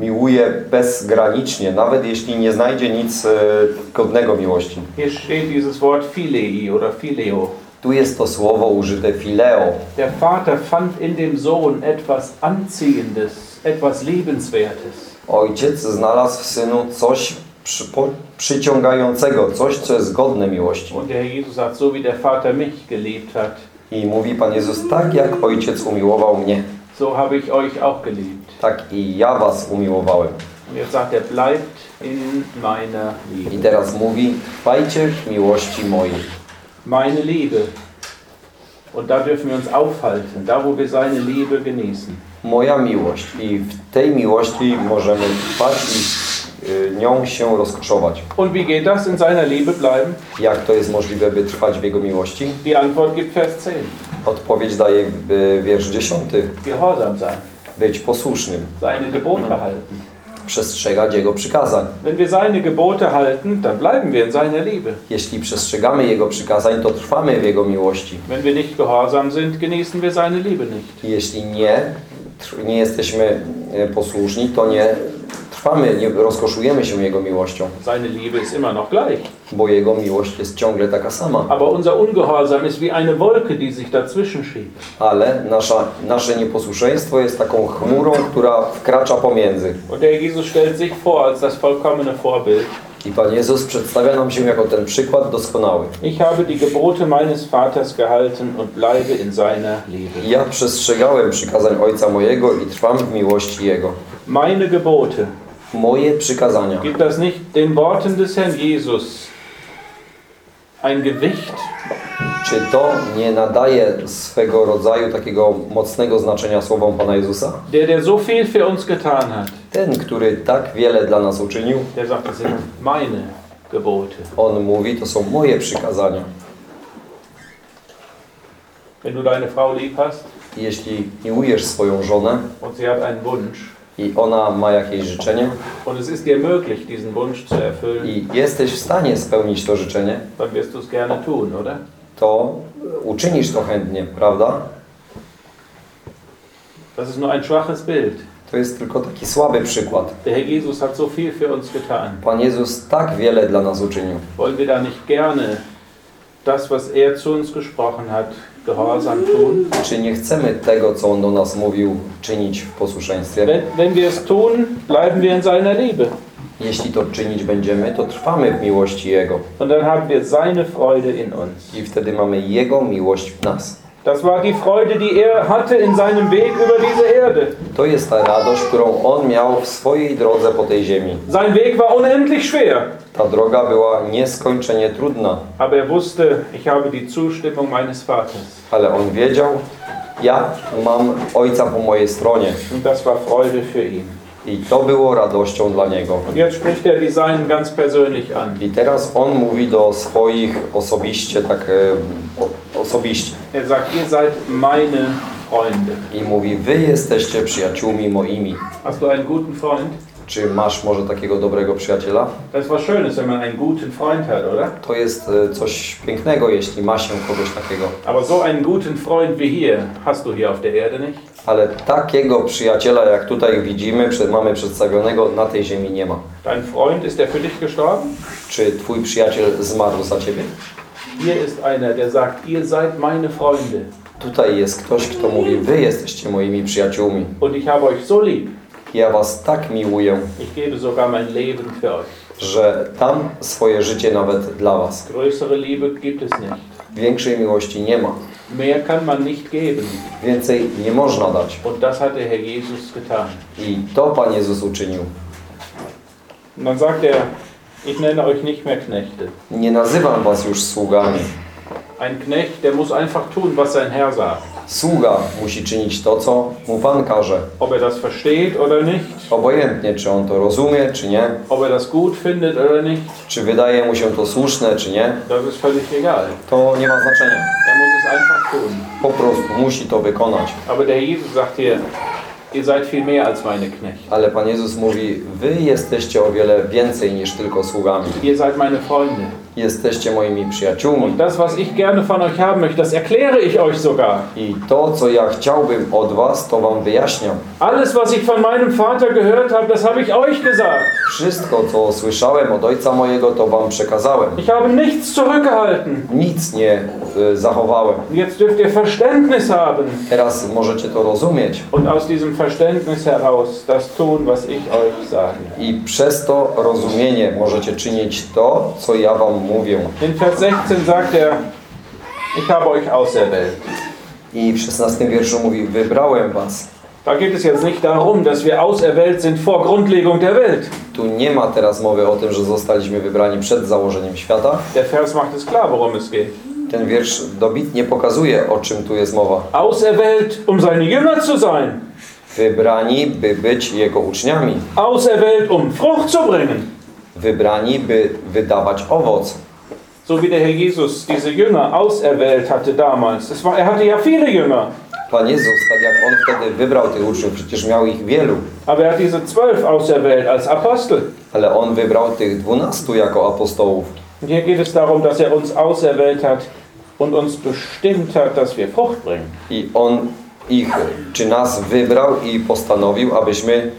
Speaker 1: miłuje bezgranicznie, nawet jeśli nie znajdzie nic e, godnego miłości.
Speaker 2: Hier steht dieses Wort Philei oder Phileo.
Speaker 1: Tu jest to słowo użyte fileo.
Speaker 2: Der Vater fand in dem Sohn etwas Anziehendes, etwas Lebenswertes.
Speaker 1: Ojciec znalazł w synu coś przyciągającego, coś, co jest godne miłości. I mówi Pan Jezus, tak jak Ojciec umiłował mnie,
Speaker 2: so habe ich euch auch geliebt.
Speaker 1: tak i ja was umiłowałem.
Speaker 2: Er,
Speaker 1: I teraz mówi, trwajcie w miłości mojej.
Speaker 2: Meine Liebe. Und da dürfen wir uns aufhalten, da wo wir seine Liebe genießen.
Speaker 1: Moja miłość. I w tej miłości możemy trwać i nią się rozkoszować.
Speaker 2: Und wie geht das? In seiner Liebe bleiben?
Speaker 1: Jak to jest możliwe, by trwać w Jego miłości?
Speaker 2: Die Antwort gibt Vers 10.
Speaker 1: Odpowiedź daje y, wiersz 10.
Speaker 2: Gehorsam sein,
Speaker 1: Być posłusznym.
Speaker 2: seine Gebote halten.
Speaker 1: Przestrzegać Jego przykazań.
Speaker 2: Wenn wir seine Gebote halten, dann bleiben wir in seiner Liebe.
Speaker 1: Jeśli przestrzegamy Jego przykazań, to trwamy w Jego miłości.
Speaker 2: Wenn wir nicht gehorsam sind, genießen wir seine Liebe nicht.
Speaker 1: Jeśli nie, nie jesteśmy e, posłuszni, to nie trwamy, nie rozkoszujemy się Jego miłością,
Speaker 2: Seine Liebe ist immer noch gleich.
Speaker 1: bo Jego miłość jest ciągle taka sama.
Speaker 2: Aber unser Ungehorsam ist wie eine Wolke, die sich dazwischen schiebt.
Speaker 1: Ale nasza, nasze nieposłuszeństwo jest taką chmurą, która wkracza pomiędzy.
Speaker 2: Und der Jesus stellt sich vor als das vollkommene Vorbild.
Speaker 1: I Pan Jezus przedstawia nam się jako ten przykład doskonały.
Speaker 2: Ich habe die Gebote meines Vaters gehalten und bleibe in seiner Liebe.
Speaker 1: Ja przestrzegałem przykazań Ojca mojego i trwam w miłości Jego.
Speaker 2: Meine Gebote.
Speaker 1: Moje przykazania.
Speaker 2: Gibt das nicht den Worten des Herrn Jesus ein Gewicht?
Speaker 1: Czy to nie nadaje swego rodzaju takiego mocnego znaczenia słowom Pana Jezusa?
Speaker 2: Der, der so viel für uns getan hat,
Speaker 1: Ten, który tak wiele dla nas uczynił,
Speaker 2: der sagt, das sind meine Gebote.
Speaker 1: On mówi, to są moje przykazania.
Speaker 2: Wenn du deine Frau lieb hast
Speaker 1: Jeśli miłujesz swoją żonę
Speaker 2: und sie hat einen Wunsch
Speaker 1: i ona ma jakieś życzenie
Speaker 2: und es ist dir möglich, diesen Wunsch zu erfüllen,
Speaker 1: i jesteś w stanie spełnić to życzenie,
Speaker 2: dann wirst du es gerne tun, oder?
Speaker 1: to uczynisz to chętnie, prawda?
Speaker 2: Das ist nur ein schwaches Bild.
Speaker 1: To jest tylko taki słaby przykład.
Speaker 2: Der Herr Jesus hat so viel für uns getan.
Speaker 1: Pan Jezus tak wiele dla nas uczynił.
Speaker 2: Wollen wir da nicht gerne das, was er zu uns gesprochen hat?
Speaker 1: Czy nie chcemy tego, co On do nas mówił, czynić w posłuszeństwie?
Speaker 2: Wenn, wenn wir es tun, bleiben wir in seiner Liebe.
Speaker 1: Jeśli to czynić będziemy, to trwamy w miłości Jego.
Speaker 2: Und dann haben wir seine Freude in uns.
Speaker 1: I wtedy mamy Jego miłość w nas.
Speaker 2: Das war die Freude, die er hatte in seinem Weg über diese Erde.
Speaker 1: To jest ta radość, którą On miał w swojej drodze po tej ziemi.
Speaker 2: Sein Weg war unendlich schwer,
Speaker 1: Ta droga była nieskończenie trudna,
Speaker 2: aber er wusste, ich habe die Zustimmung meines Vaters.
Speaker 1: ale on wiedział, ja mam Ojca po mojej stronie
Speaker 2: Und das war Freude für ihn.
Speaker 1: I to było radością dla niego.
Speaker 2: Jetzt spricht er die Seinen ganz persönlich an.
Speaker 1: I teraz on mówi do swoich osobiście, tak e, osobiście
Speaker 2: Er sagt, ihr seid meine Freunde.
Speaker 1: i mówi, wy jesteście przyjaciółmi moimi.
Speaker 2: Hast du einen guten Freund?
Speaker 1: Czy masz może takiego dobrego przyjaciela?
Speaker 2: Das ist was Schönes, wenn man einen guten Freund hat, oder?
Speaker 1: To jest e, coś pięknego, jeśli ma się kogoś takiego.
Speaker 2: Aber so einen guten Freund wie hier hast du hier auf der Erde nicht.
Speaker 1: Ale takiego przyjaciela, jak tutaj widzimy, mamy przedstawionego, na tej ziemi nie ma.
Speaker 2: Dein Freund, ist der für dich gestorben?
Speaker 1: Czy twój przyjaciel zmarł za ciebie?
Speaker 2: Hier ist einer, der sagt, ihr seid meine Freunde.
Speaker 1: Tutaj jest ktoś, kto mówi, wy jesteście moimi przyjaciółmi.
Speaker 2: Und ich habe euch so lieb,
Speaker 1: Ja was tak miłuję,
Speaker 2: ich gebe sogar mein Leben für euch.
Speaker 1: że dam swoje życie nawet dla was.
Speaker 2: Größere Liebe gibt es nicht.
Speaker 1: Większej miłości nie ma.
Speaker 2: Mehr kann man nicht geben.
Speaker 1: Więcej nie można dać.
Speaker 2: Und das hat der Herr Jesus getan.
Speaker 1: I to Pan Jezus uczynił.
Speaker 2: Und dann sagt er, ich nenne euch nicht mehr Knechte.
Speaker 1: Nie nazywam was już sługami.
Speaker 2: Ein Knecht, der muss einfach tun, was sein Herr sagt.
Speaker 1: Sługa musi czynić to, co mu Pan każe.
Speaker 2: Ob er das versteht oder nicht,
Speaker 1: Obojętnie, czy on to rozumie, czy nie.
Speaker 2: ob er das gut findet oder nicht,
Speaker 1: Czy wydaje mu się to słuszne, czy nie.
Speaker 2: das ist völlig egal.
Speaker 1: To nie ma znaczenia.
Speaker 2: Er muss es einfach tun.
Speaker 1: Po prostu musi to wykonać.
Speaker 2: Aber der Jesus sagt hier, Ihr seid viel mehr als meine Knechte.
Speaker 1: Ale Pan Jezus mówi, wy jesteście o wiele więcej niż tylko sługami.
Speaker 2: Ihr seid meine Freunde.
Speaker 1: Jesteście moimi przyjaciółmi.
Speaker 2: Und das, was ich gerne von euch haben möchte, das erkläre ich euch sogar.
Speaker 1: I to, co ja chciałbym od was, to wam wyjaśniam.
Speaker 2: Alles, was ich von meinem Vater gehört habe, das habe ich euch gesagt.
Speaker 1: Wszystko, co słyszałem od ojca mojego, to wam przekazałem.
Speaker 2: Ich habe nichts zurückgehalten.
Speaker 1: Nic nie y, zachowałem.
Speaker 2: Jetzt dürft ihr Verständnis haben
Speaker 1: Teraz możecie to rozumieć.
Speaker 2: und aus diesem Verständnis heraus das tun, was ich euch sage.
Speaker 1: I przez to rozumienie możecie czynić to, co ja wam mówię.
Speaker 2: In Vers 16 sagt er, ich habe euch auserwählt.
Speaker 1: I w 16 wierszu mówi, wybrałem was.
Speaker 2: Da geht es jetzt nicht darum, dass wir auserwählt sind vor Grundlegung der Welt.
Speaker 1: Tu nie ma teraz mowy o tym, że zostaliśmy wybrani przed założeniem świata.
Speaker 2: Der Vers macht es klar, worum es geht.
Speaker 1: Ten wiersz dobitnie pokazuje, o czym tu jest mowa.
Speaker 2: Auserwählt, um seine Jünger zu sein.
Speaker 1: Wybrani, by być Jego uczniami.
Speaker 2: Auserwählt, um Frucht zu bringen.
Speaker 1: Wybrani, by wydawać owoc.
Speaker 2: So wie der Herr Jesus diese Jünger auserwählt hatte damals. War, er hatte ja viele Jünger,
Speaker 1: Pan Jezus, tak jak On wtedy wybrał tych uczniów, przecież miał ich wielu,
Speaker 2: aber er hat diese zwölf auserwählt als Apostel.
Speaker 1: ale On wybrał tych dwunastu jako apostołów.
Speaker 2: Hier geht es darum, dass er uns auserwählt hat und uns bestimmt hat, dass wir Frucht bringen.
Speaker 1: I On ich, czy nas wybrał i postanowił, abyśmy,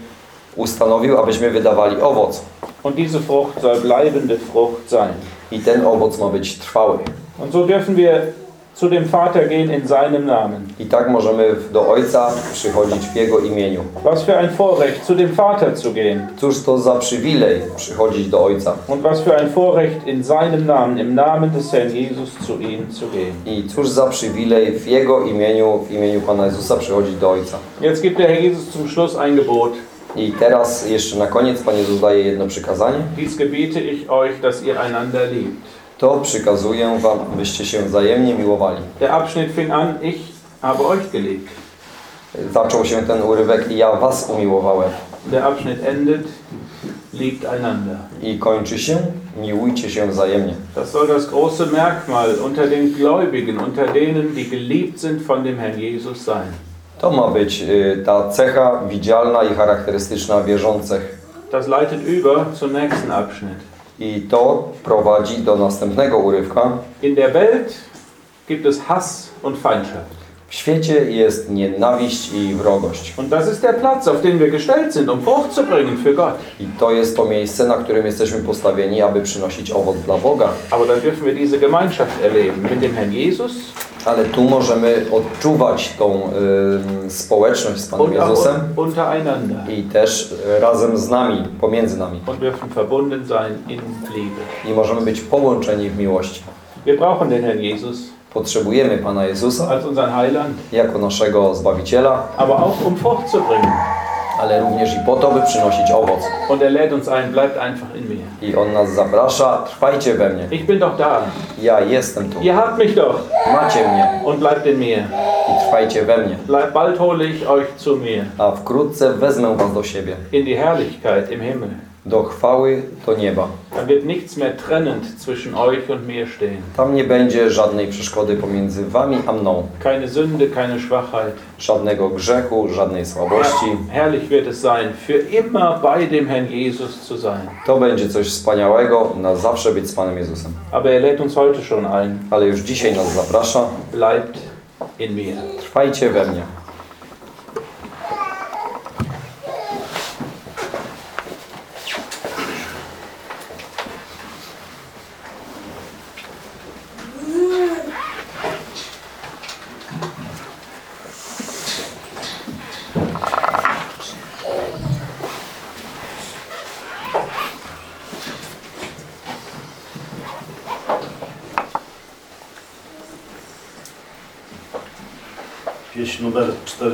Speaker 1: ustanowił, abyśmy wydawali owoc.
Speaker 2: Und diese Frucht soll bleibende Frucht sein.
Speaker 1: I ten owoc ma być trwały.
Speaker 2: Und so dürfen wir zu dem Vater gehen in seinem Namen.
Speaker 1: I tak możemy do Ojca przychodzić w Jego imieniu.
Speaker 2: Was für ein Vorrecht, zu dem Vater zu gehen.
Speaker 1: Cóż to za przywilej przychodzić do Ojca.
Speaker 2: Und was für ein Vorrecht, in seinem Namen, im Namen des Herrn Jesus zu ihm zu gehen.
Speaker 1: I cóż za przywilej w Jego imieniu, w imieniu Pana Jezusa przychodzić do Ojca.
Speaker 2: Jetzt gibt der Herr Jesus zum Schluss ein Gebot.
Speaker 1: I teraz jeszcze na koniec Pan Jezus daje jedno przykazanie.
Speaker 2: Dies gebiete ich euch, dass ihr einander liebt.
Speaker 1: To przykazuję wam, abyście się wzajemnie miłowali.
Speaker 2: Der Abschnitt fing an, ich habe euch geliebt.
Speaker 1: Zaczął się ten urywek i ja was umiłowałem.
Speaker 2: Der Abschnitt endet, liebt einander.
Speaker 1: I kończy się, miłujcie się wzajemnie.
Speaker 2: Das soll das große Merkmal unter den Gläubigen, unter denen, die geliebt sind von dem Herrn Jesus sein.
Speaker 1: To ma być y, ta cecha widzialna i charakterystyczna wierzących.
Speaker 2: Das leitet über zum nächsten Abschnitt.
Speaker 1: I to prowadzi do następnego urywka.
Speaker 2: In der Welt gibt es Hass und Feindschaft.
Speaker 1: W świecie jest nienawiść i wrogość.
Speaker 2: Und das ist der Platz, auf wir gestellt sind, um Frucht zu bringen für Gott.
Speaker 1: I to jest to miejsce, na którym jesteśmy postawieni, aby przynosić owoc dla Boga.
Speaker 2: Aber dann dürfen wir diese Gemeinschaft erleben mit dem Herrn Jesus
Speaker 1: Ale tu możemy odczuwać tą y, społeczność z Panem
Speaker 2: und
Speaker 1: Jezusem
Speaker 2: untereinander.
Speaker 1: i też y, razem z nami, pomiędzy nami.
Speaker 2: Und dürfen verbunden sein in Liebe.
Speaker 1: I możemy być połączeni w miłości.
Speaker 2: Wir brauchen den Herrn Jesus
Speaker 1: Potrzebujemy Pana Jezusa jako naszego Zbawiciela,
Speaker 2: um
Speaker 1: ale również i po to, by przynosić owoc.
Speaker 2: Er.
Speaker 1: I On nas zaprasza, trwajcie we mnie. Ja jestem tu.
Speaker 2: Ihr habt mich doch
Speaker 1: Macie mnie
Speaker 2: und bleibt in mir.
Speaker 1: i trwajcie we mnie.
Speaker 2: Bald hole ich euch zu mir
Speaker 1: A wkrótce wezmę was do siebie,
Speaker 2: in die Herrlichkeit im Himmel.
Speaker 1: Do chwały, do nieba.
Speaker 2: Dann wird nichts mehr trennend zwischen euch und mir stehen.
Speaker 1: Tam nie będzie żadnej przeszkody pomiędzy wami a mną.
Speaker 2: Keine Sünde, keine Schwachheit.
Speaker 1: Żadnego grzechu, żadnej słabości.
Speaker 2: Herrlich wird es sein, für immer bei dem Herrn Jesus zu sein.
Speaker 1: To będzie coś wspaniałego, na zawsze być z Panem Jezusem.
Speaker 2: Aber er lädt uns heute schon ein.
Speaker 1: Ale już dzisiaj nas zaprasza.
Speaker 2: Bleibt in mir.
Speaker 1: Trwajcie we mnie.
Speaker 3: Pieśń numer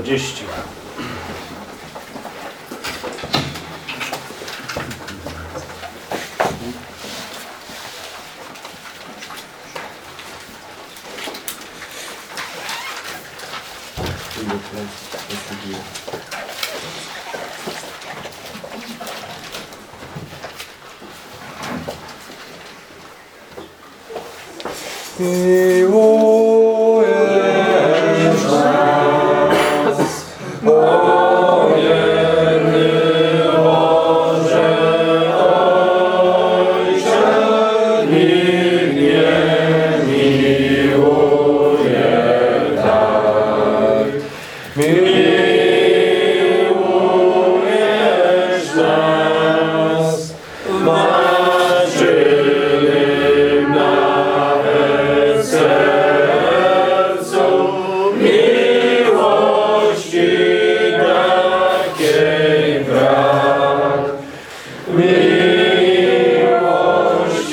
Speaker 3: 40.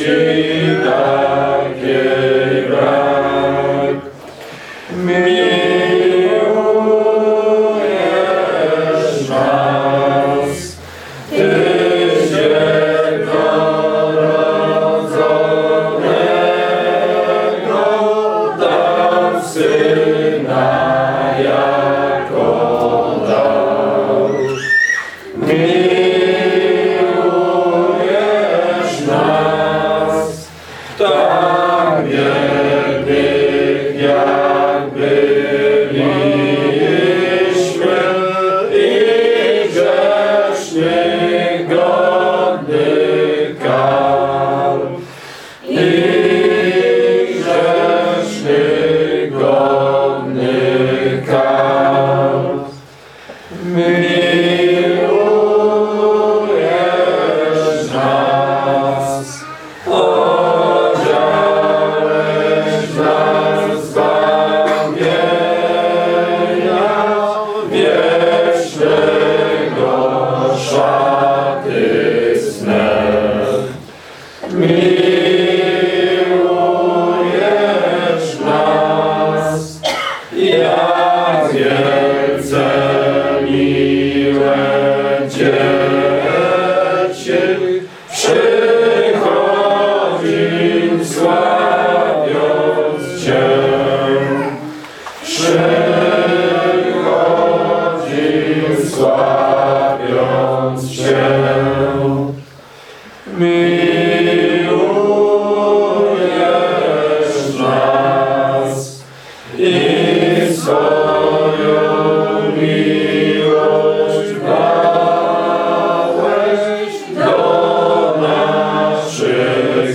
Speaker 1: to.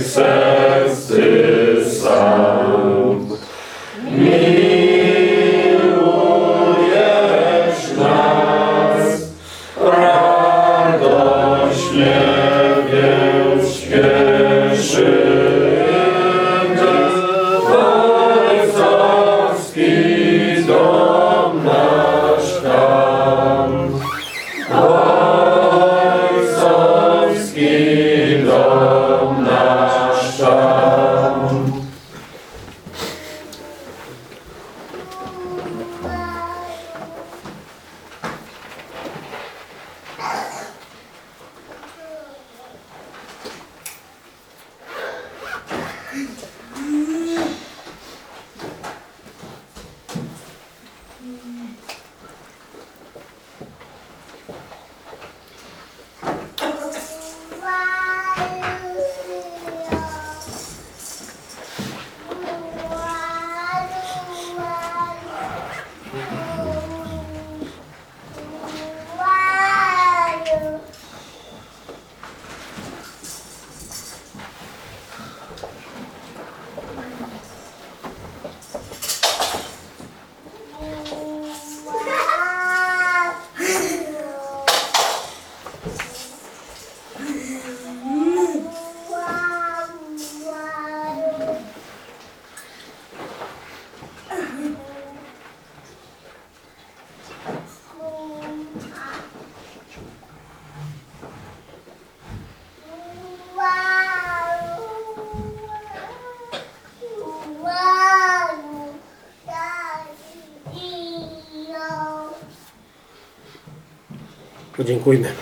Speaker 1: Thanks.
Speaker 3: cuiden.